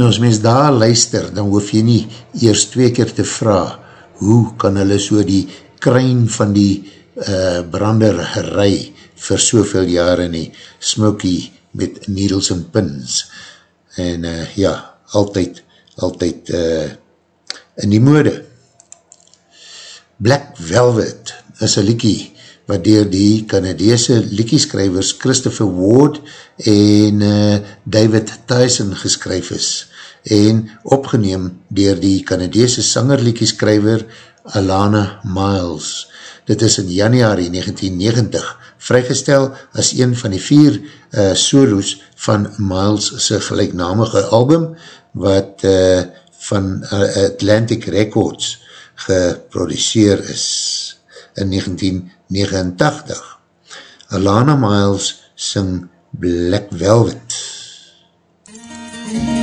Nou as mens daar luister, dan hoef jy nie eers twee keer te vraag, hoe kan hulle so die kruin van die uh, branderij vir soveel jare nie, Smokey met needles en pins, en uh, ja, altyd, altyd uh, in die mode. Black Velvet is een liekie wat dier die Canadese liekieskrywers Christopher Ward en uh, David Tyson geskryf is en opgeneem dier die Canadese sangerliekieskrywer Alana Miles. Dit is in januari 1990 vrygestel as een van die vier uh, solos van Miles gelijknamige album wat uh, van uh, Atlantic Records geproduceer is in 1989. Alana Miles sing Black Velvet. Mississippi,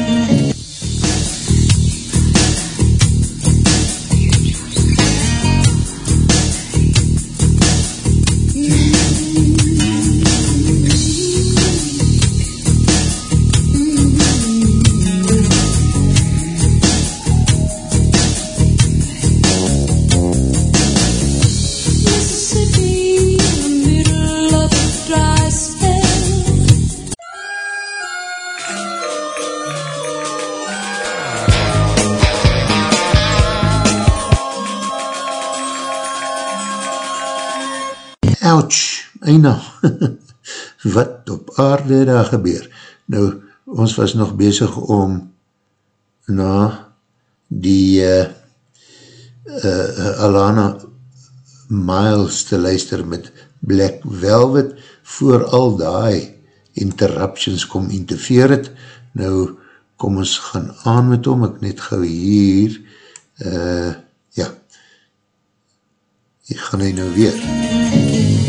wat op aarde daar gebeur. Nou, ons was nog bezig om na die uh, uh, Alana Miles te luister met Black Velvet voor al die interruptions kom interfeer het. Nou, kom ons gaan aan met hom, ek net gauw hier, uh, ja, hier gaan hy nou weer.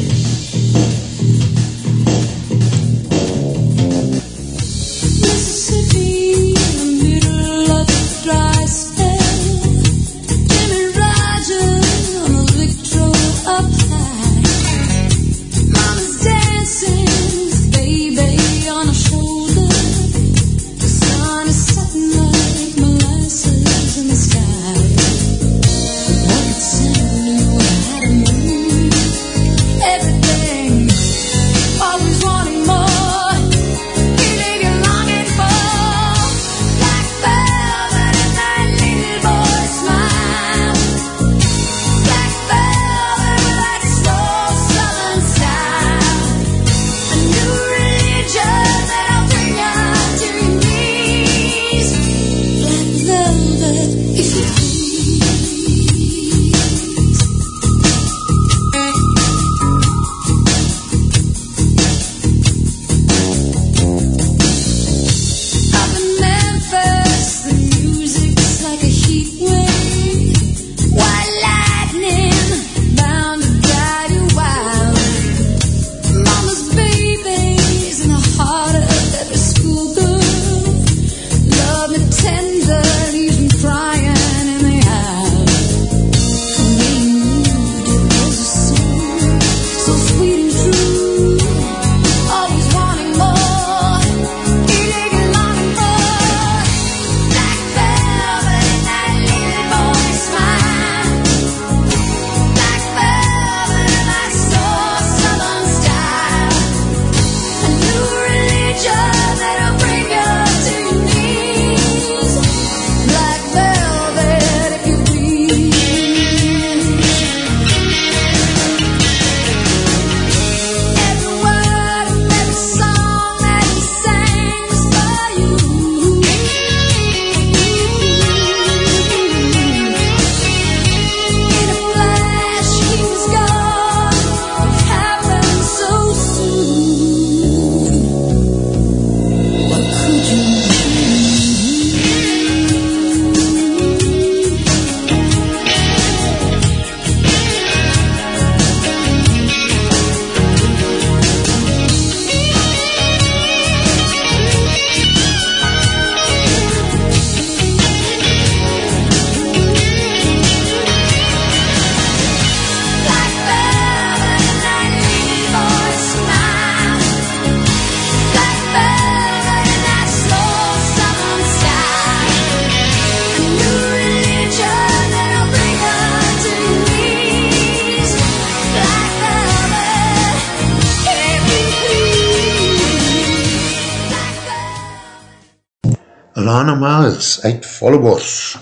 Uit Vollebos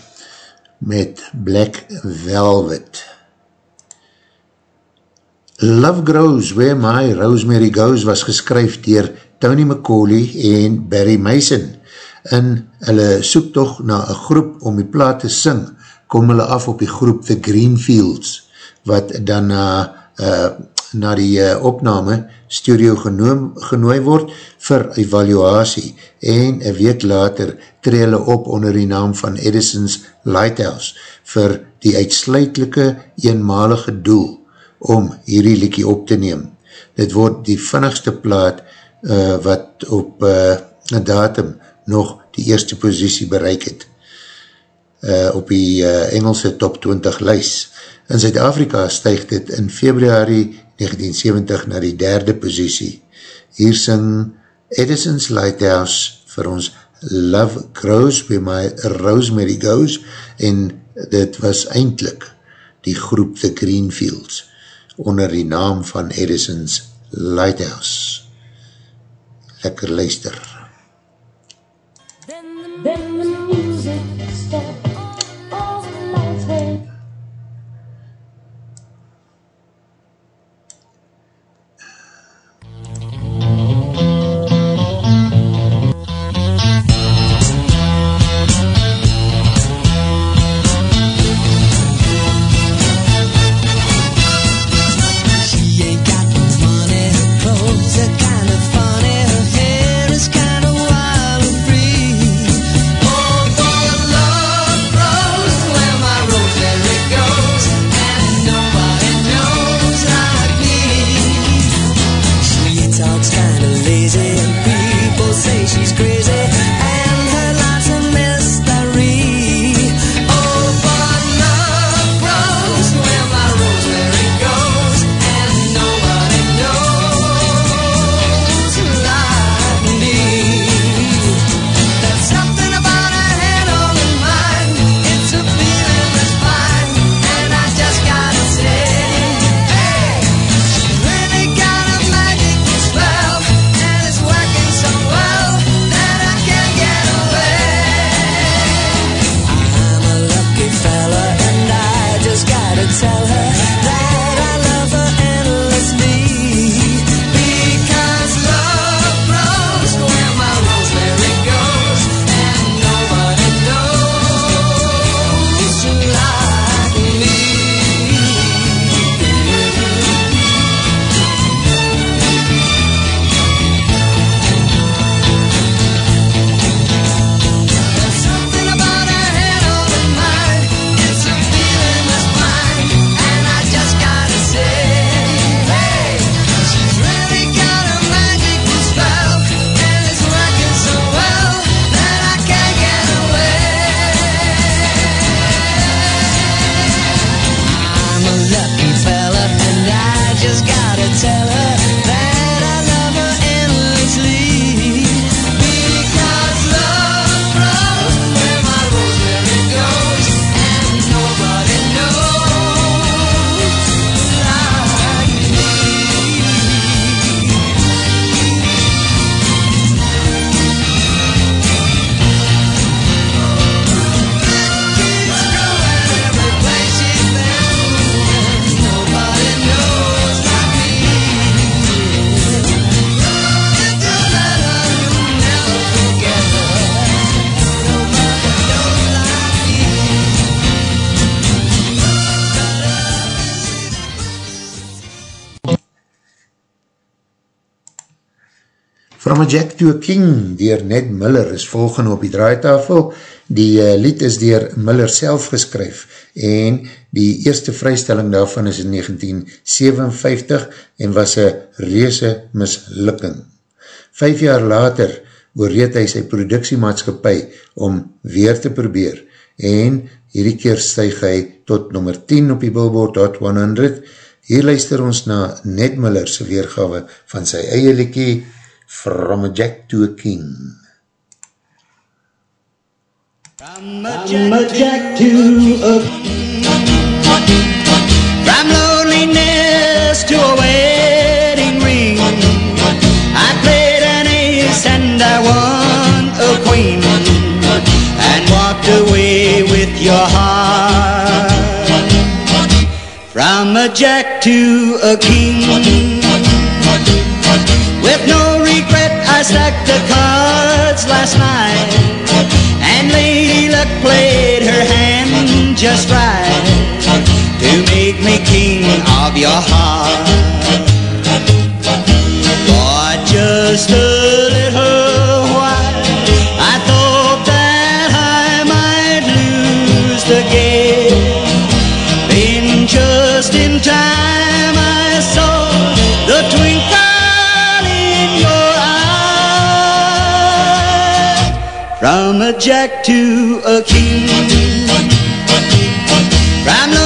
met Black Velvet. Love Grows Where My Rosemary Goes was geskryf dier Tony McCauley en Barry Mason. In hulle soektocht na een groep om die plaat te sing, kom hulle af op die groep The Greenfields, wat dan na, uh, na die uh, opname studio genoem, genooi word vir evaluatie en een week later tree hulle op onder die naam van Edison's Lighthouse vir die uitsluitlike eenmalige doel om hierdie liekie op te neem. Dit word die vinnigste plaat uh, wat op uh, datum nog die eerste posiesie bereik het uh, op die uh, Engelse top 20 lys. In Zuid-Afrika stijg dit in februari 1970 na die derde posiesie. Hier sing Edison's Lighthouse vir ons Love Grows by my Rosemary Goes en dit was eindelijk die groep The Greenfields onder die naam van Edison's Lighthouse. Lekker luister. Jack to a King dier Ned Miller is volgende op die draaitafel. Die uh, lied is dier Miller self geskryf en die eerste vrystelling daarvan is in 1957 en was een reese mislukking. Vijf jaar later oorreed hy sy productiemaatskapie om weer te probeer en hierdie keer stuig hy tot nummer 10 op die Billboard Hot 100. Hier luister ons na Ned Miller sy weergawe van sy eie liekie From a Jack to a King. From a Jack to a King. From loneliness to a wedding ring I played an ace and I won a queen And walked away with your heart. From a Jack to a King. I the cards last night. And Lady Luck played her hand just right to make me king of your heart. For just a little while, I thought that I might lose the game. From a jack to a king. From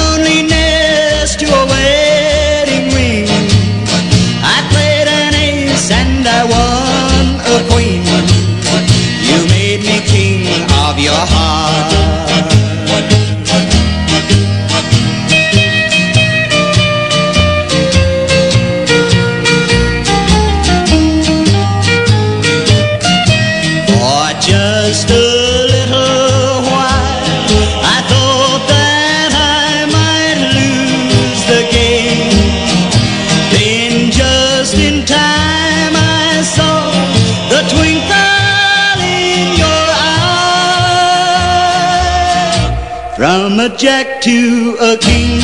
a jack to a king.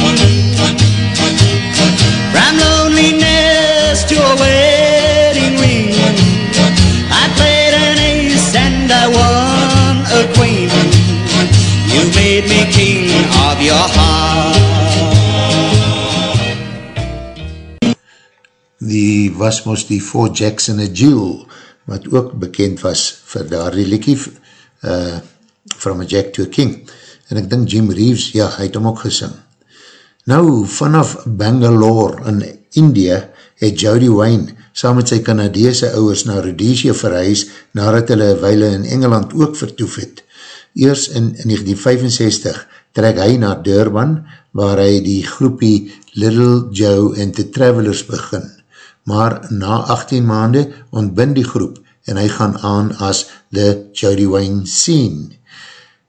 From loneliness to a wedding ring. I played an ace and I won a queen. You made me king of your heart. die was mos die Four Jacks and a Jewel, wat ook bekend was vir daar die liekie uh, From a Jack to a King. En ek dink Jim Reeves, ja, hy het hom ook gesing. Nou, vanaf Bangalore in India het Jody Wayne saam met sy Canadeese ouwers na Rhodesia verhuis nadat hulle weile in Engeland ook vertoef het. Eers in 1965 trek hy na Durban waar hy die groepie Little Joe and the Travelers begin. Maar na 18 maande ontbind die groep en hy gaan aan as The Jody Wayne Scene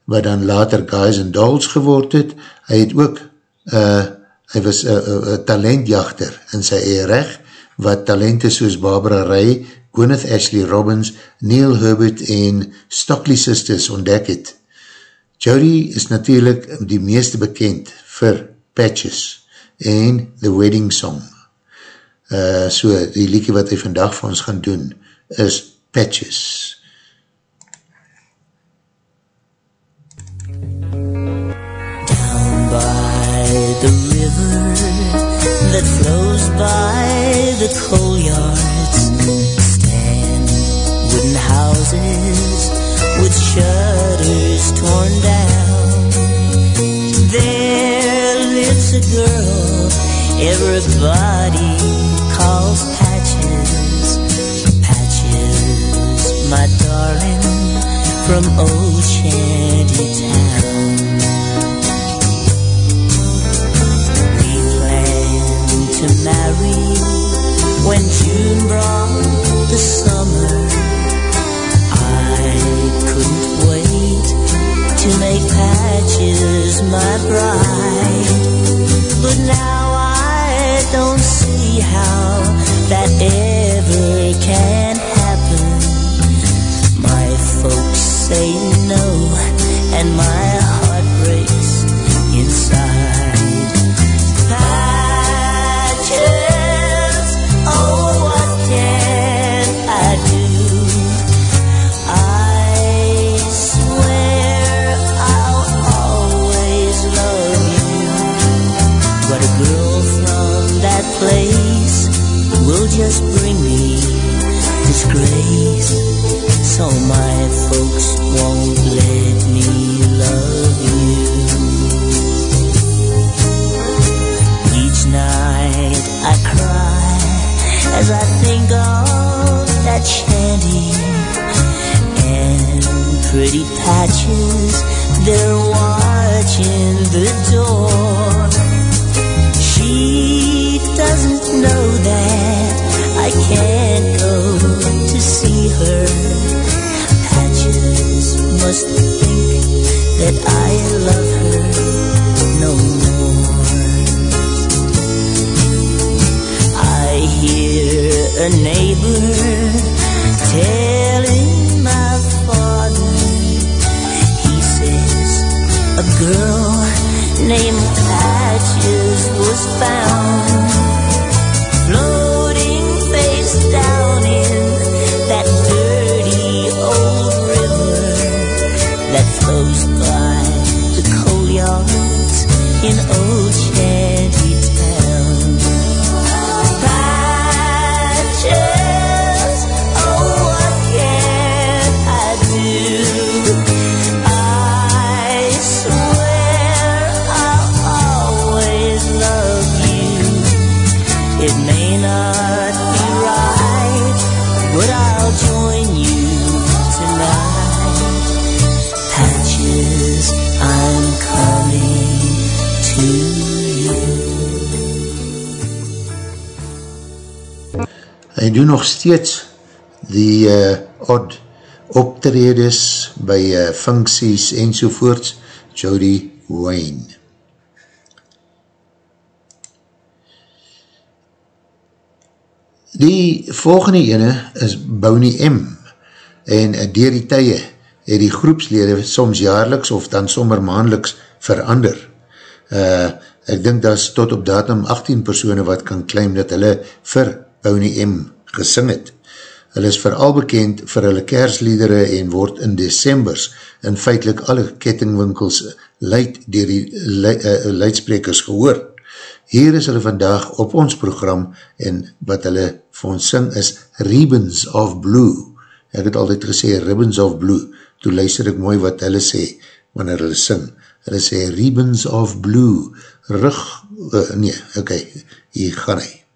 wat dan later Guys and Dolls geword het. Hy het ook, uh, hy was een uh, uh, talentjachter in sy eie recht, wat talente soos Barbara Ray, Gwyneth Ashley Robbins, Neil Herbert en Stockley Sisters ontdek het. Jody is natuurlijk die meeste bekend vir Patches en The Wedding Song. Uh, so die liedje wat hy vandag vir ons gaan doen is Patches. by the river that flows by the coal yards stand wooden houses with shutters torn down. There lives a girl everybody calls Patches. Patches, my darling, from old shanty to marry when June brought the summer. I couldn't wait to make patches my bride. But now I don't see how that ever can happen. My folks say no, and my steeds die uh, odd optredes by uh, funksies enzovoorts, Jody Wayne. Die volgende ene is Boney M. En uh, dier die tye het die groepslede soms jaarliks of dan sommer maandeliks verander. Uh, ek dink dat is tot op datum 18 persone wat kan claim dat hulle vir Boney M gesing het. Hulle is vooral bekend vir hulle kersliedere en word in decembers in feitlik alle kettingwinkels luid dier die lu uh, luidsprekers gehoor. Hier is hulle vandag op ons program en wat hulle vir ons sing is Ribbons of Blue. Ek het altyd gesê Ribbons of Blue, toe luister ek mooi wat hulle sê wanneer hulle sing. Hulle sê Ribbons of Blue, rug, uh, nee, ok, hier gaan hy.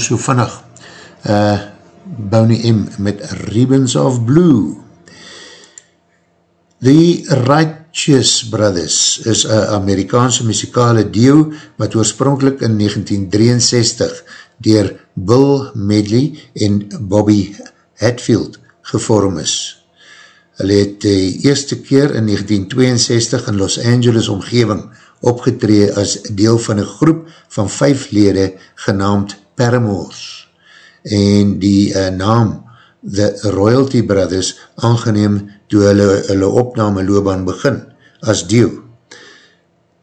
Sommer so vannig. Uh, Boney M met Ribbons of Blue. The Righteous Brothers is een Amerikaanse muzikale deel wat oorspronkelijk in 1963 dier Bill Medley en Bobby Hatfield gevorm is. Hulle het die eerste keer in 1962 in Los Angeles omgeving opgetree as deel van een groep van vijf lede genaamd Paramours en die uh, naam The Royalty Brothers aangeneem toe hulle, hulle opname loopbaan begin as deel.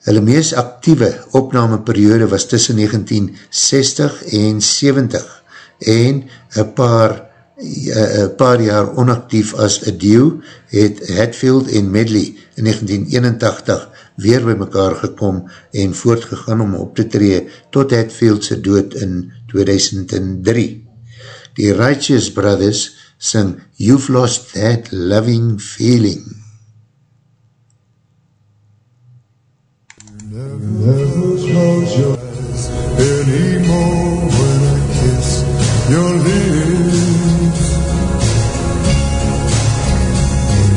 Hulle meest actieve opnameperiode was tussen 1960 en 70 en een paar, een paar jaar onactief as a deel het Hatfield en Medley in 1981 weer by mekaar gekom en voortgegaan om op te tree tot Hatfieldse dood in 2003. Die Righteous Brothers sing You've Lost That Loving Feeling.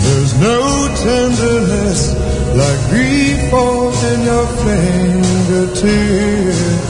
There's no tenderness like grief falls in your fingertips.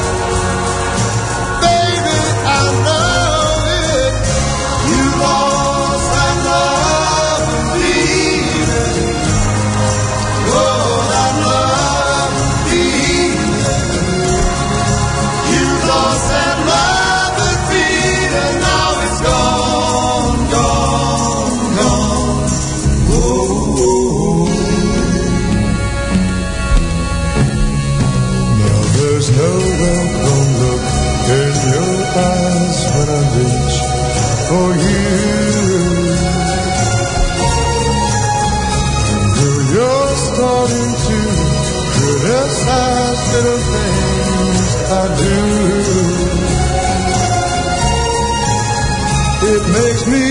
I do. It makes me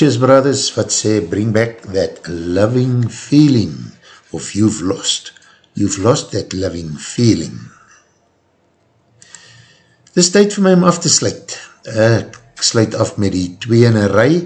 Righteous Brothers wat sê bring back that loving feeling of you've lost. You've lost that loving feeling. Dis tyd vir my om af te sluit. Ek sluit af met die twee in een rij.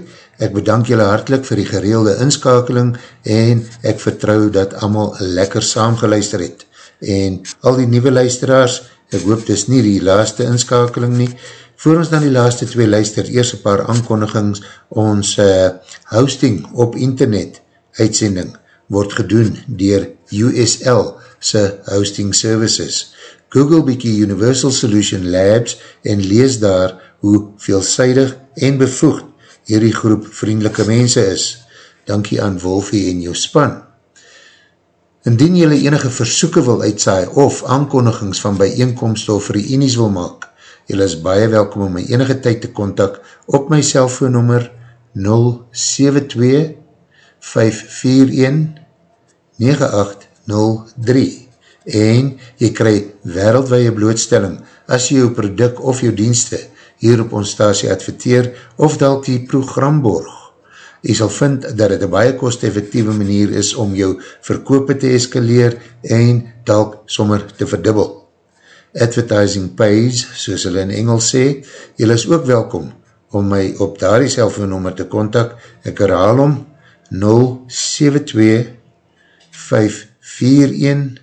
Ek bedank julle hartlik vir die gereelde inskakeling en ek vertrou dat allemaal lekker saamgeluister het. En al die nieuwe luisteraars, ek hoop dis nie die laaste inskakeling nie. Voor ons dan die laaste twee luister, eers een paar aankondigings, ons uh, hosting op internet uitsending word gedoen dier USL se hosting services. Google bykie Universal Solution Labs en lees daar hoe veelzijdig en bevoegd hierdie groep vriendelike mense is. Dankie aan Wolfie en jou span. Indien jylle enige versoeken wil uitsaai of aankondigings van bijeenkomst of reenies wil maak, jylle is baie welkom om my enige tyd te kontak op my cellfoonnummer 072 541 9803 en jy krij wereldwee blootstelling as jy jou product of jou dienste hier op ons stasie adverteer of dalk die program borg. Jy sal vind dat het een baie kost-effectieve manier is om jou verkoop te eskaleer en dalk sommer te verdubbel. Advertising pays, soos hulle in Engels sê, jy is ook welkom om my op daar die selfoonnummer te kontak. Ek herhaal om 072 541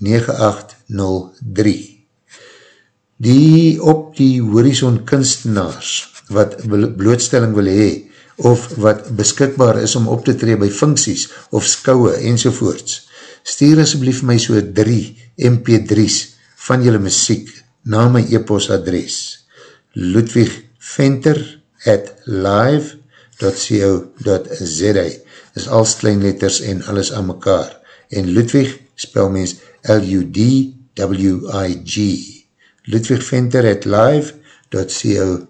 9803 Die op die horizon kunstenaars wat blootstelling wil hee of wat beskikbaar is om op te tree by funksies of skouwe enzovoorts, stuur asblief my so 3 mp3's van julle muziek na my e-post adres Ludwig Venter at live.co.za is als kleinletters en alles aan mekaar. En Ludwig spel mens L-U-D-W-I-G Ludwig Venter at live.co.za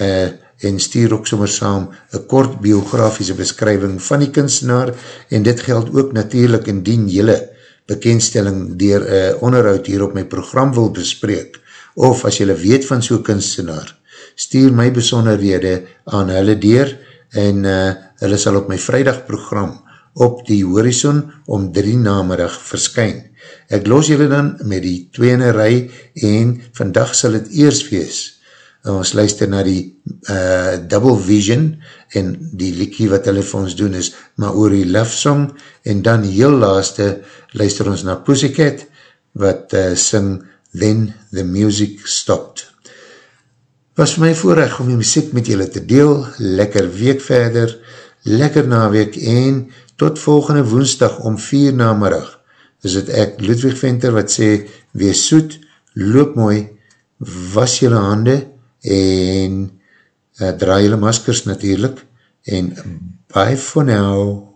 uh, en stuur ook sommer saam een kort biografiese beskrywing van die kunstenaar. En dit geld ook natuurlijk indien jylle bekendstelling dier uh, onderhoud hier op my program wil bespreek of as jylle weet van so'n kunstenaar stuur my besonderhede aan hulle deur en uh, hulle sal op my vrijdag program op die horizon om drie namerig verskyn. Ek los julle dan met die tweene rij en vandag sal het eers wees. Ons luister na die uh, Double Vision en die liekie wat hulle vir ons doen is Maori Love Song en dan heel laaste luister ons na Pussycat wat uh, sing Then the Music Stopped. Was my voorrecht om die muziek met julle te deel, lekker week verder, lekker naweek en tot volgende woensdag om vier namerig is het ek Ludwig Venter wat sê, wees soet, loop mooi, was jylle hande en uh, draai jylle maskers natuurlijk en bye for now.